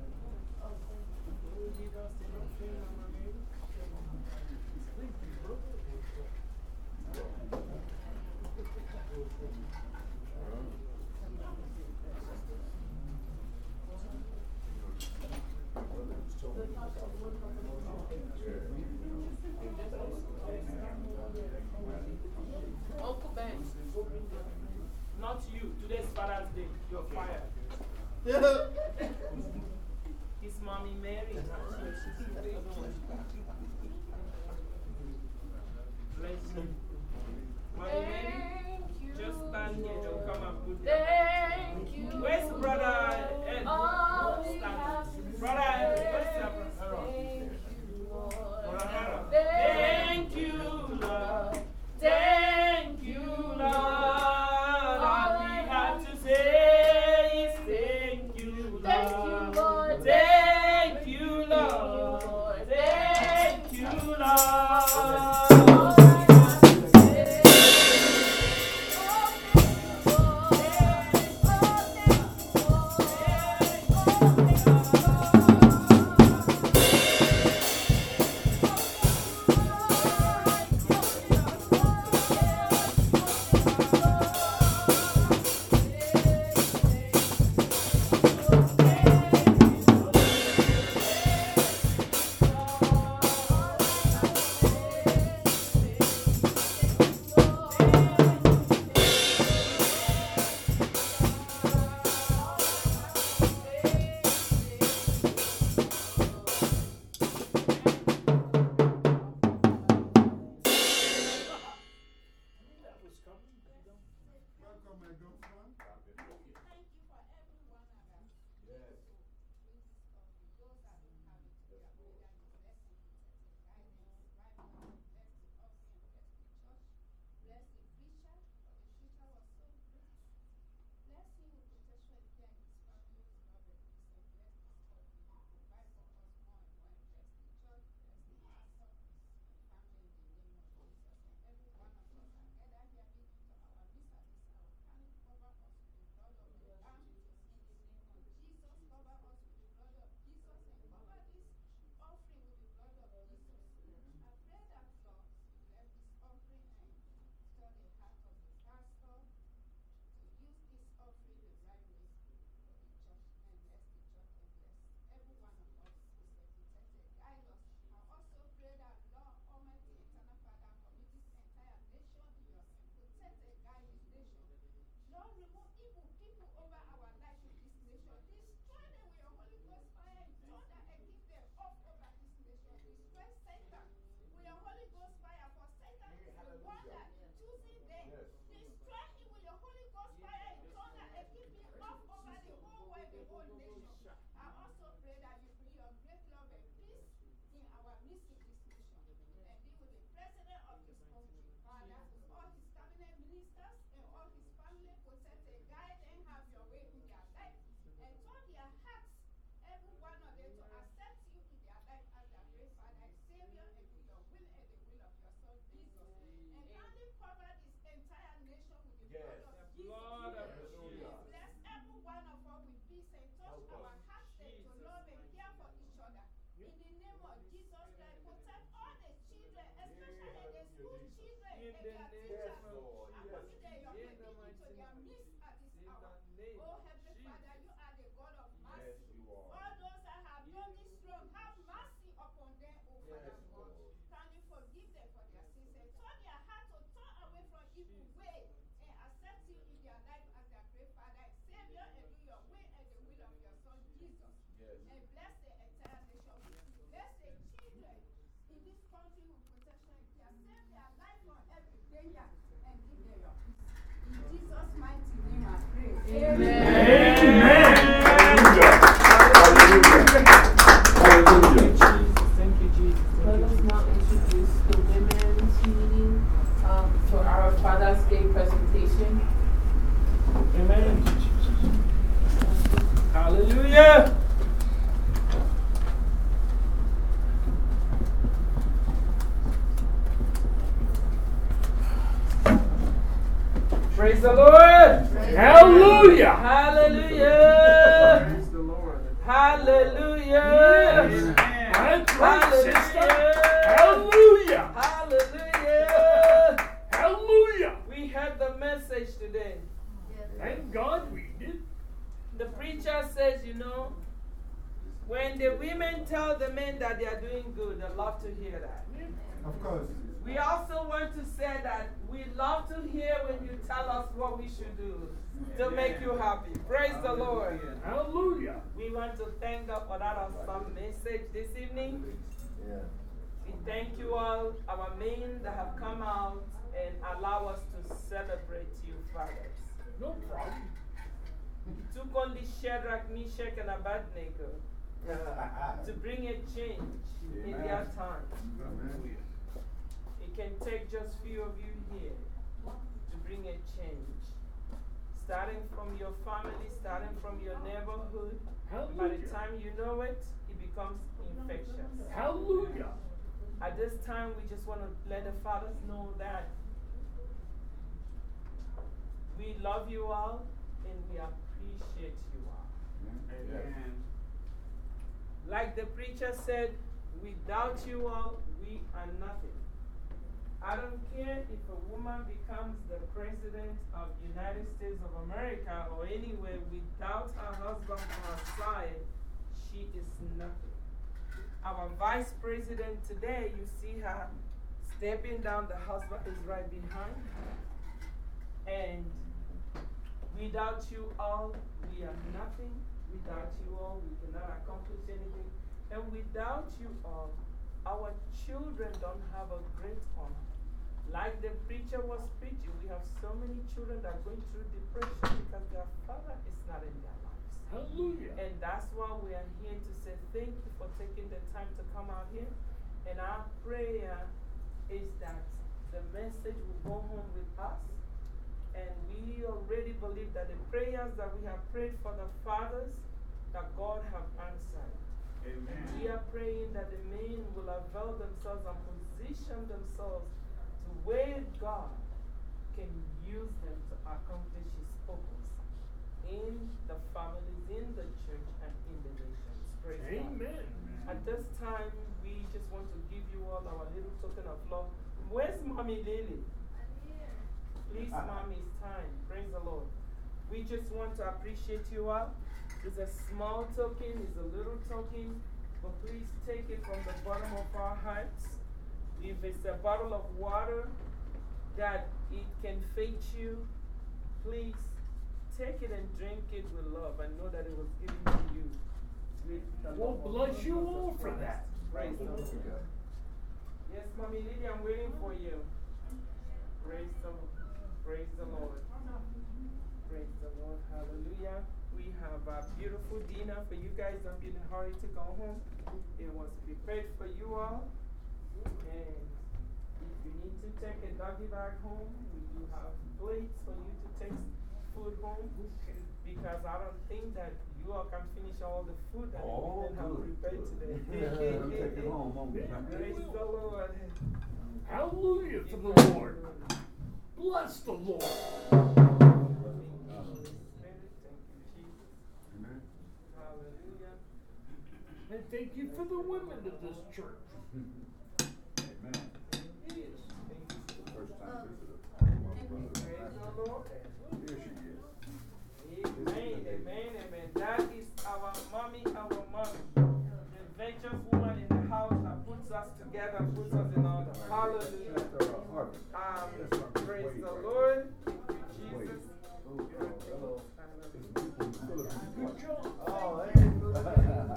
In the name of Jesus Christ, protect all the children, especially the school children In and the their name teachers. of I Yes. commit them your In the people mighty into their name midst at this In hour. Oh, Heavenly Jesus. Father, you are the God of Yes, mercy. you are. All those that have done this wrong, have mercy upon them, oh Father Yes, God. Lord. Kindly forgive them for their sins and turn their heart to turn away from evil way and accept you in their life as their great Father and Savior and do your will and the will of your Son Jesus. Yes. And bless the entire nation with you. Bless the children in this country with protection and care. Save their life from every danger and give them your peace. In Jesus' mighty name I pray. Amen. Hallelujah. Thank you, Jesus. Let us now introduce the women's meeting um, for our Father's Day presentation. Amen. Hallelujah. Praise the Lord. Hallelujah. Hallelujah. Praise the Lord. Hallelujah. That's right, sister. Hallelujah. Hallelujah. Hallelujah. Hallelujah. We heard the message today. Thank God we did. The preacher says, you know, when the women tell the men that they are doing good, they love to hear that. Of course. We also want to say that we love to hear when you tell us what we should do to make you happy. Praise the Lord. Hallelujah. We want to thank God for that awesome message this evening. Yeah. We thank you all, our men that have come out and allow us to celebrate you, fathers. No problem. It took only Shadrach, Meshach, and Abednego to bring a change in their time. Amen. It can take just few of you here to bring a change. Starting from your family, starting from your neighborhood. By the time you know it, it becomes infectious. Hallelujah. At this time, we just want to let the fathers know that we love you all and we appreciate you all. Amen. Like the preacher said, without you all, we are nothing. I don't care if a woman becomes the president of the United States of America or anywhere without her husband on her side, she is nothing. Our vice president today, you see her stepping down, the husband is right behind. And without you all, we are nothing. Without you all, we cannot accomplish anything. And without you all, our children don't have a great home. Like the preacher was preaching, we have so many children that are going through depression because their father is not in their lives. Hallelujah. And that's why we are here to say thank you for taking the time to come out here. And our prayer is that the message will go home with us. And we already believe that the prayers that we have prayed for the fathers, that God have answered. Amen. We are praying that the men will avail themselves and position themselves to where God can use them to accomplish His purpose in the families, in the church, and in the nations. Praise God. Amen. At this time, we just want to give you all our little token of love. Where's Mommy Lily? Please, ah. Mommy, it's time. Praise the Lord. We just want to appreciate you all. It's a small token, it's a little token, but please take it from the bottom of our hearts. If it's a bottle of water that it can fetch you, please take it and drink it with love and know that it was given to you. With the Well, bless you all for Christ. that. Praise the Lord. Yes, Mommy Lily, I'm waiting for you. Praise the, praise the Lord. Praise the Lord. Hallelujah. We we have a beautiful dinner for you guys. Don't be in a hurry to go home. It was prepared for you all. And if you need to take a doggy bag home, we do have plates for you to take food home. Because I don't think that you all can finish all the food that Oh, we have prepared good. today. Yeah, we'll take it home, won't we? Praise the Lord. Hallelujah to the Lord. Bless the Lord. Amen. Hallelujah. And thank you for the women of this church. Amen. Yes. First time visitor. Praise the Lord. Here she is. Amen, amen, amen. That is our mommy, our mommy. The venturous woman in the house that puts us together, puts us in order. Hallelujah. That's our heart. Um, praise the Lord. Jesus. Hello. Oh, hey.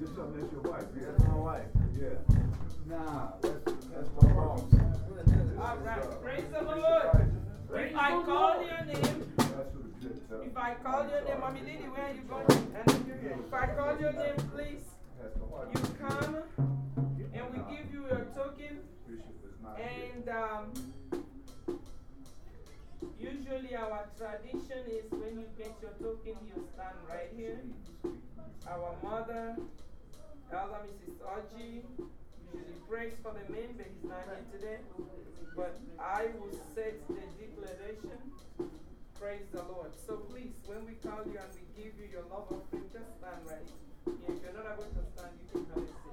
Just tell me that's your wife. Yeah. That's my wife. Yeah. Nah, that's, that's my mom. All right, praise the Lord. If I call your name, That's who the good tell. if I call your name, Mommy Lily, where are you going? And if I call your name, please, That's the wife. you come and we give you your token. Bishop is not here. And um, usually our tradition is when you get your token, you stand right here. Our mother, Elder Mrs. Oji, usually prays for the men, but he's not here today. But I will set the declaration. Praise the Lord. So please, when we call you and we give you your love offering, just stand right. If you're not able to stand, you can have a seat.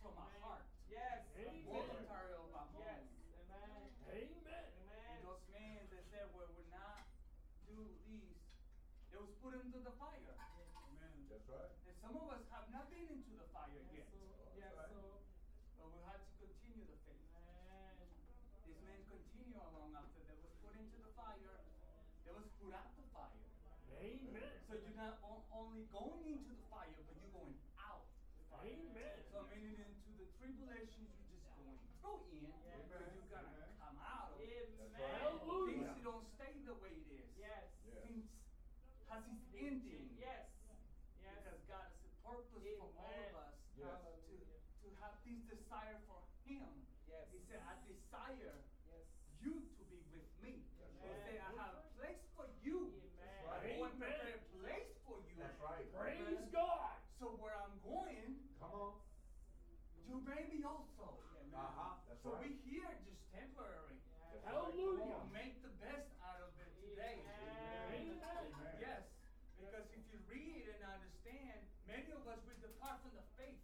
From our heart. Yes. Amen. Voluntary of our Yes. own. Amen. Amen. Amen. And those men that said we would not do these, they was put into the fire. Amen. That's right. And some of us have not been into the fire yet. Yes, so. But we had to continue the faith. These men continue along after they was put into the fire, they was put out the fire. Amen. So you're not only going into the fire, but you're going out. Amen. So meaning into the tribulations you're just going through in, but you gotta come out of it. Amen. Hallelujah. Things don't stay the way it is. Yes. Yeah. Things has its ending. Yes. Yes. Because God has a purpose for all of us Yes. to, to have this desire for Him. Yes. He said, I desire Yes. you to be with me. That's He right. said, I have a place for you. Amen. I Right. want to Amen. prepare a place for you. That's right. Praise God. So where I'm going, Come on. you may be also. Uh-huh. That's So right. we here just temporary. That's Hallelujah. We'll make the best out of it today. Amen. Amen. Yes, because if you read and understand, many of us we depart from the faith.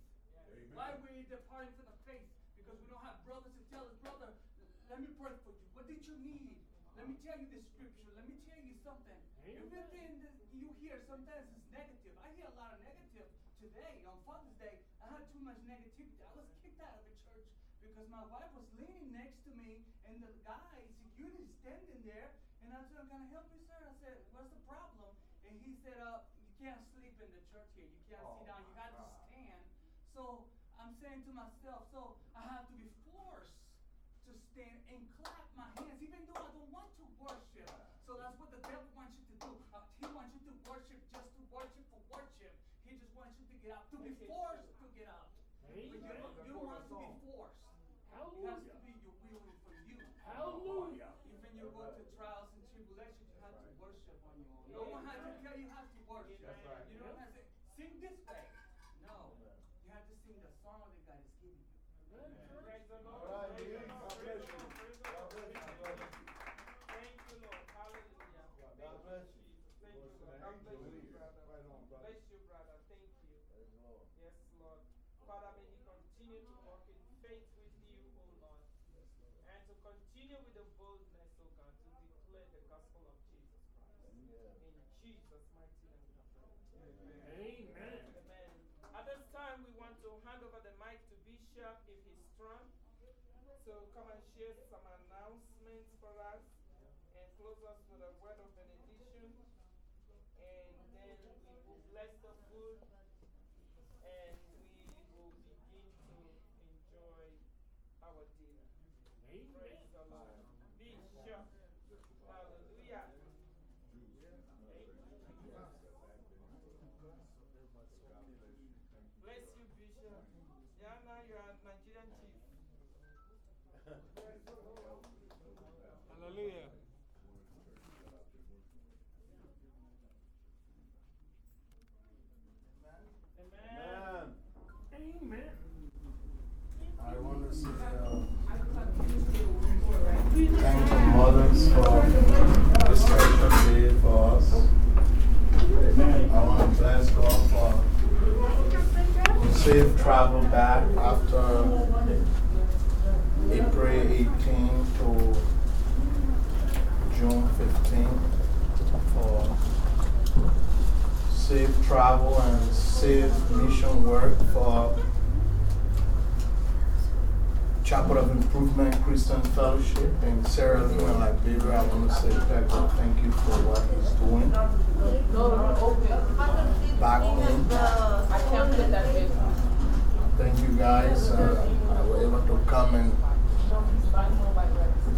Amen. Why we departing from the faith? Because we don't have brothers to tell us, brother, let me pray for you. What did you need? Let me uh-huh. tell you the scripture. Let me tell you something. Amen. Everything that you hear sometimes is negative. I hear a lot of negative today on Father's Day. I had too much negativity. I was kicked out of a church because my wife was leaning next to me and the guy, security, is standing there. And I said, Can I help you, sir? I said, What's the problem? And he said, uh, You can't sleep in the church here. You can't Oh, sit down. You my got to stand. So I'm saying to myself, so I have to be forced to stand and clap my hands, even though I don't want to worship. So that's what the devil wants you to do. Uh, he wants you to worship just to worship for worship. He just wants you to get up, to be forced to get up. But you don't, you don't want to be forced. It has to Hallelujah. be your will and for you. Hallelujah. Even you go to trials and tribulations, you have to worship on your own. No one has to tell you how to worship. That's right. You don't have to sing this way. No. You have to sing the song that God has given you. Praise the All Lord. right, Praise the Dean. Lord. God Praise bless the you. Lord. Praise the God Lord. bless you, Thank brother. Thank you, Lord. Hallelujah. God bless you. Thank you, What's the Lord. name? God bless you, Julie. brother. Right on, brother. Bless you, brother. Thank you. Praise the Lord. Yes, Lord. Father, may He continue to walk in faith with you, O Lord. And to continue with the boldness, O God, to declare the gospel of Jesus Christ. Yeah. In Jesus' mighty name we. Amen. Amen. At this time, we want to hand over the mic to Bishop if he's strong. So come and share some announcements for us and close us with a word of benediction. And then we will bless the food and we will begin to enjoy our dinner. Amen. Praise the Lord. Bishop. Hallelujah. Thank you, Jesus. Yeah, now you are Nigerian chief. Hallelujah. Amen. Amen. I want to say uh, thank for us. For safe travel back after April 18 to June 15 for safe travel and safe mission work for Chapel of Improvement Christian Fellowship in Sierra Leone and Liberia. I want to say thank you for what He's doing back home. Thank you guys. Uh, I was able to come and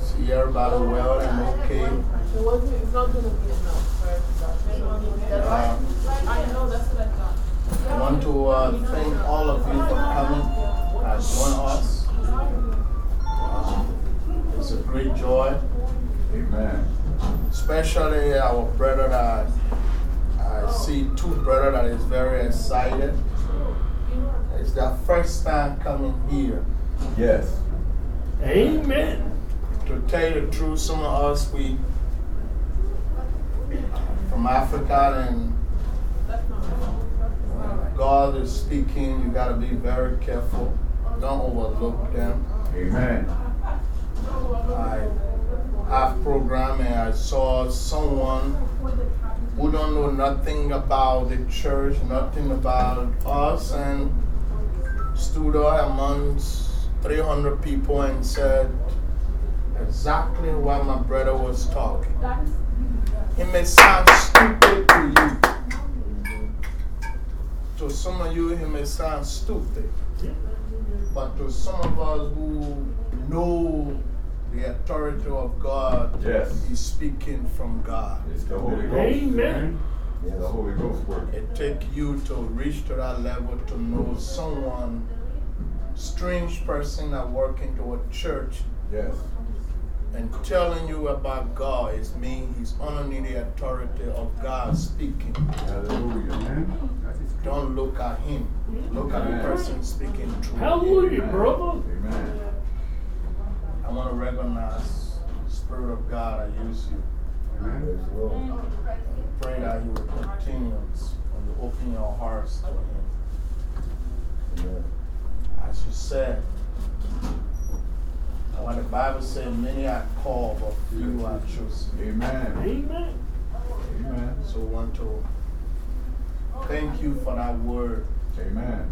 see everybody well and okay. It's not going to be enough for I know, that's what I. I want to uh, thank all of you for coming and join us. Uh, it's a great joy. Amen. Especially our brother that I see two brother that is very excited. It's their first time coming here. Yes. Amen. To tell you the truth, some of us, we from Africa and God is speaking, you got to be very careful. Don't overlook them. Amen. I have program and I saw someone who don't know nothing about the church, nothing about us, and stood up amongst 300 people and said exactly what my brother was talking. It may sound stupid to you. To some of you, it may sound stupid. But to some of us who know the authority of God, Yes. He's speaking from God. It's the Holy Ghost. Amen. It's the Holy Ghost work. It takes you to reach to that level to know someone, strange person that work into a church Yes. and telling you about God. It means he's underneath the authority of God speaking. Hallelujah, man. Don't look at him. Look at the person speaking through Hallelujah, him. brother. Amen. I want to recognize the Spirit of God I use you. Amen. Pray that He will continue when you open your hearts to Him. Amen. As you said, and when the Bible says, Many are called, but few are chosen. Amen. Amen. Amen. So I want to thank you for that word. Amen.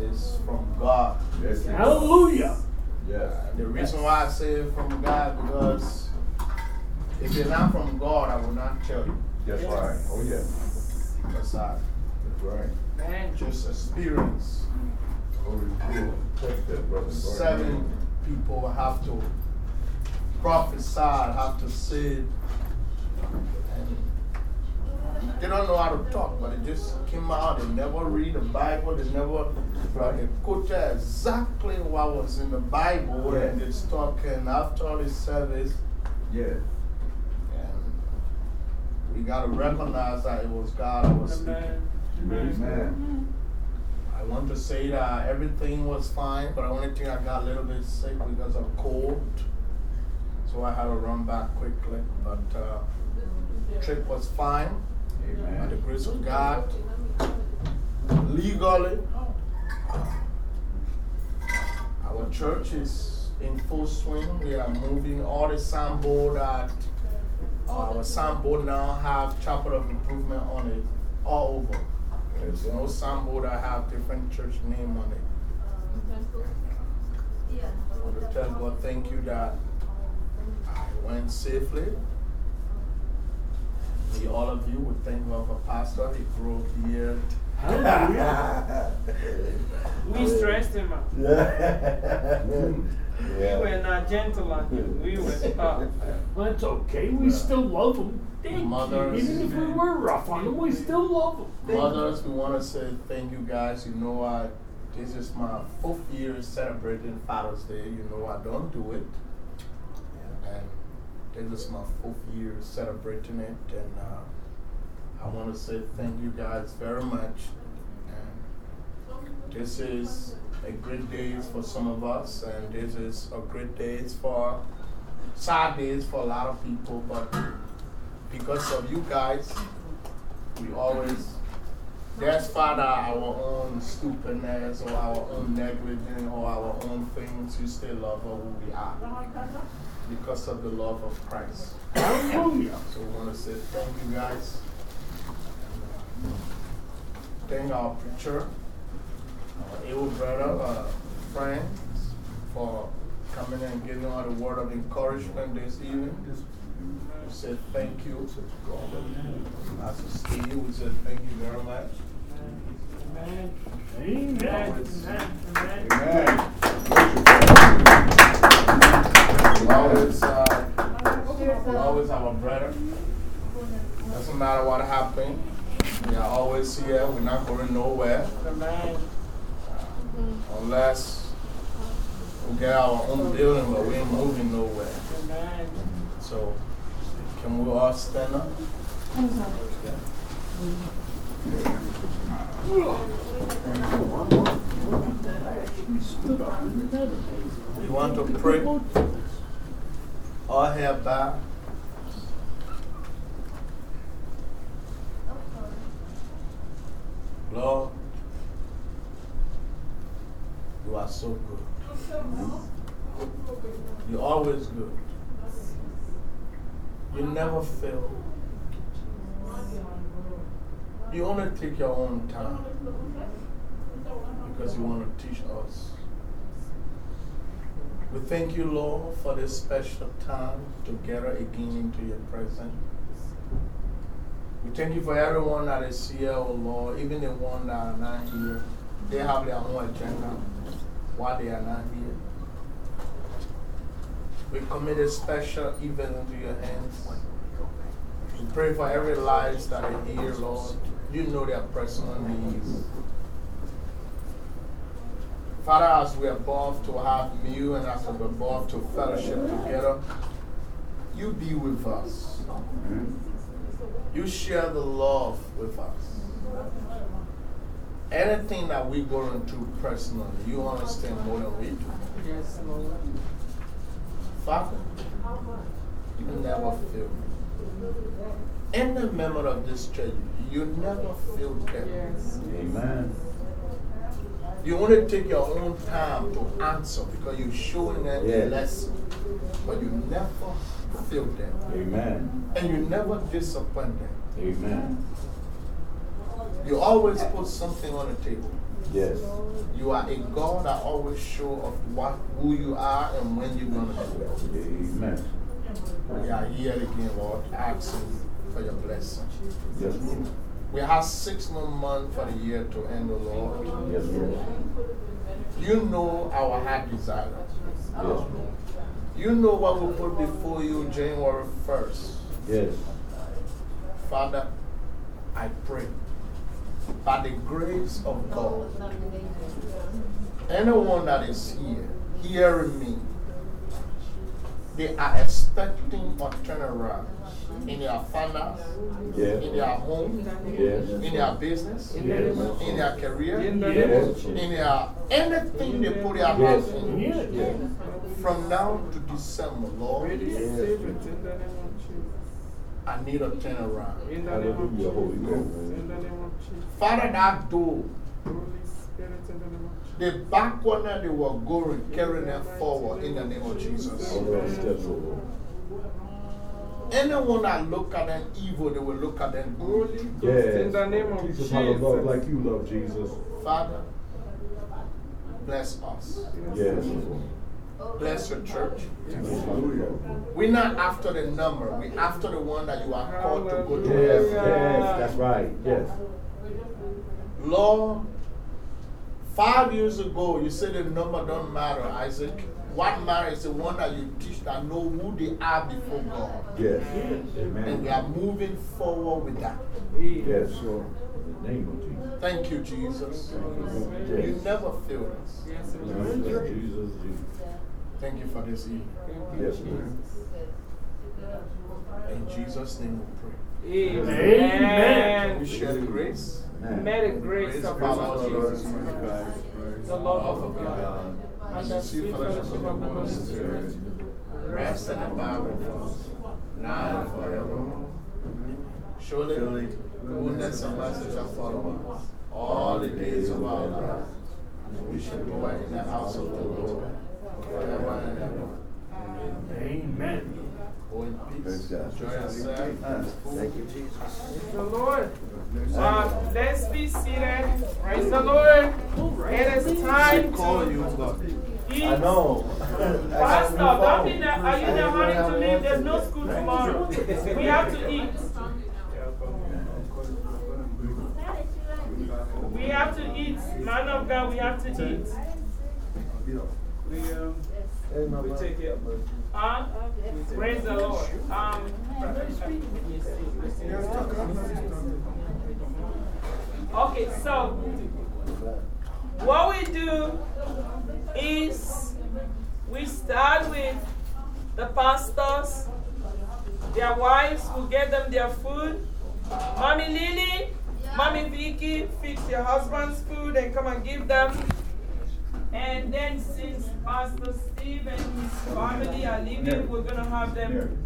It's from God. Yes. it is. Hallelujah. Yes. The reason why I say it from God because if you're not from God, I will not tell you. That's right. Oh, yeah. Because I That's right. just experience Holy that seven people have to prophesy, have to say, and they don't know how to talk, but it just came out. They never read the Bible, they never, but they quoted exactly what was in the Bible, and it's talking after the service. Yeah. And we got to recognize that it was God that was speaking. Amen. I want to say that everything was fine, but the only thing I got a little bit sick because of cold. So I had to run back quickly. But uh, trip was fine. By the grace of God. Legally, our church is in full swing. We are moving all the signboard that our signboard now have Chapel of Improvement on it all over. There's no signboard that have different church name on it. I want to tell God thank you that I went safely. We, all of you, would thank God for Pastor. He drove here. We stressed him out. We were not gentle on him. We were tough. That's okay. We still love him. Thank you. Even if we were rough on him, we still love him. Mothers, we want to say thank you guys. You know, I This is my fourth year celebrating Father's Day. You know, I don't do it. This is my fourth year celebrating it. And uh, I want to say thank you guys very much. And this is a great day for some of us, and this is a great day for sad days for a lot of people. But because of you guys, we always despite our own stupidness or our own negligence or our own things, you still love who we are because of the love of Christ. Hallelujah. So we want to say thank you guys. Thank our preacher, our able brother, uh, friends, for coming and giving us a word of encouragement this evening. We said thank you. to Pastor Steve, we say thank you very much. Amen. Amen. Amen. Amen. Amen. We always, uh, we always have a brother. Doesn't matter what happened. We are always here. We're not going nowhere. Unless we get our own building, but we ain't moving nowhere. So, can we all stand up? You want to pray? All head bow. Lord, you are so good. You're always good. You never fail. You only take your own time because you want to teach us. We thank you, Lord, for this special time together again into your presence. We thank you for everyone that is here, oh Lord, even the one that are not here. They have their own agenda why they are not here. We commit a special event into your hands. We pray for every life that are here, Lord. You know their personal needs. Father, as we are both to have meal and as we are both to fellowship together, you be with us. You share the love with us. Anything that we go into personally, you understand more than we do. Yes, Lord. Father, you never fail me. Any member of this church, you never fail them. Yes. Amen. You want to take your own time to answer because you're showing them a lesson. But you never fail them. Amen. And you never disappoint them. Amen. You always put something on the table. Yes. You are a God that always show of what, who you are and when you're going to do it. Amen. We are here again, Lord, asking for your blessing. Yes, Lord. We have six more months for the year to end, O Lord. Yes, Lord. You know our heart desire. Yes, Lord. You know what we put before you January 1st. Yes. Father, I pray by the grace of God, anyone that is here, hearing me, they are expecting a turnaround in their finance, in their home, in their business, in their career, in their anything they put their hands in. From now to December, Lord, I need a turnaround. Hallelujah, Holy Ghost. Father, that door, the back corner they were going, carrying them forward in the name of Jesus. All right, steps over. Anyone that look at them evil, they will look at them good. Yes. In the name of Teach us how to love Jesus. like you love Jesus. Father, bless us. Yes. Bless your church. Hallelujah. We're not after the number, we're after the one that you are called to go to Yes, yes, that's right. Yes. Lord, five years ago, you said the number don't matter, Isaac. What matters is the one that you teach that know who they are before God. Yes. amen. And we are moving forward with that. Yes, Lord. name of Jesus. Thank you, Jesus. You never fail us. Jesus, Jesus. Thank you for this evening. Yes, Lord. In Jesus' name we pray. Amen. We share the grace. May the grace of our Lord Jesus Christ, the love of God, and the sweet fellowship of the Holy Spirit rest and abide with us now and forevermore. Surely, goodness and mercy shall follow us all the days of our life. We shall dwell in the house of the Lord forever and ever. Amen. Go in peace. Enjoy yourself. Thank you, Jesus. Praise the Lord. Uh, let's be seated. Praise the Lord. It is time to eat. I know. Pastor, don't be there. Are you in a hurry to leave? There's no school tomorrow. We have to eat. We have to eat. Man of God, we have to eat. We, um, we take care of it. Huh? Praise the Lord. Um, okay, so what we do is we start with the pastors, their wives, who get them their food. Mommy Lily, Mommy Vicky, fix your husband's food and come and give them. And then since Pastor Steve and his family are leaving, we're going to have them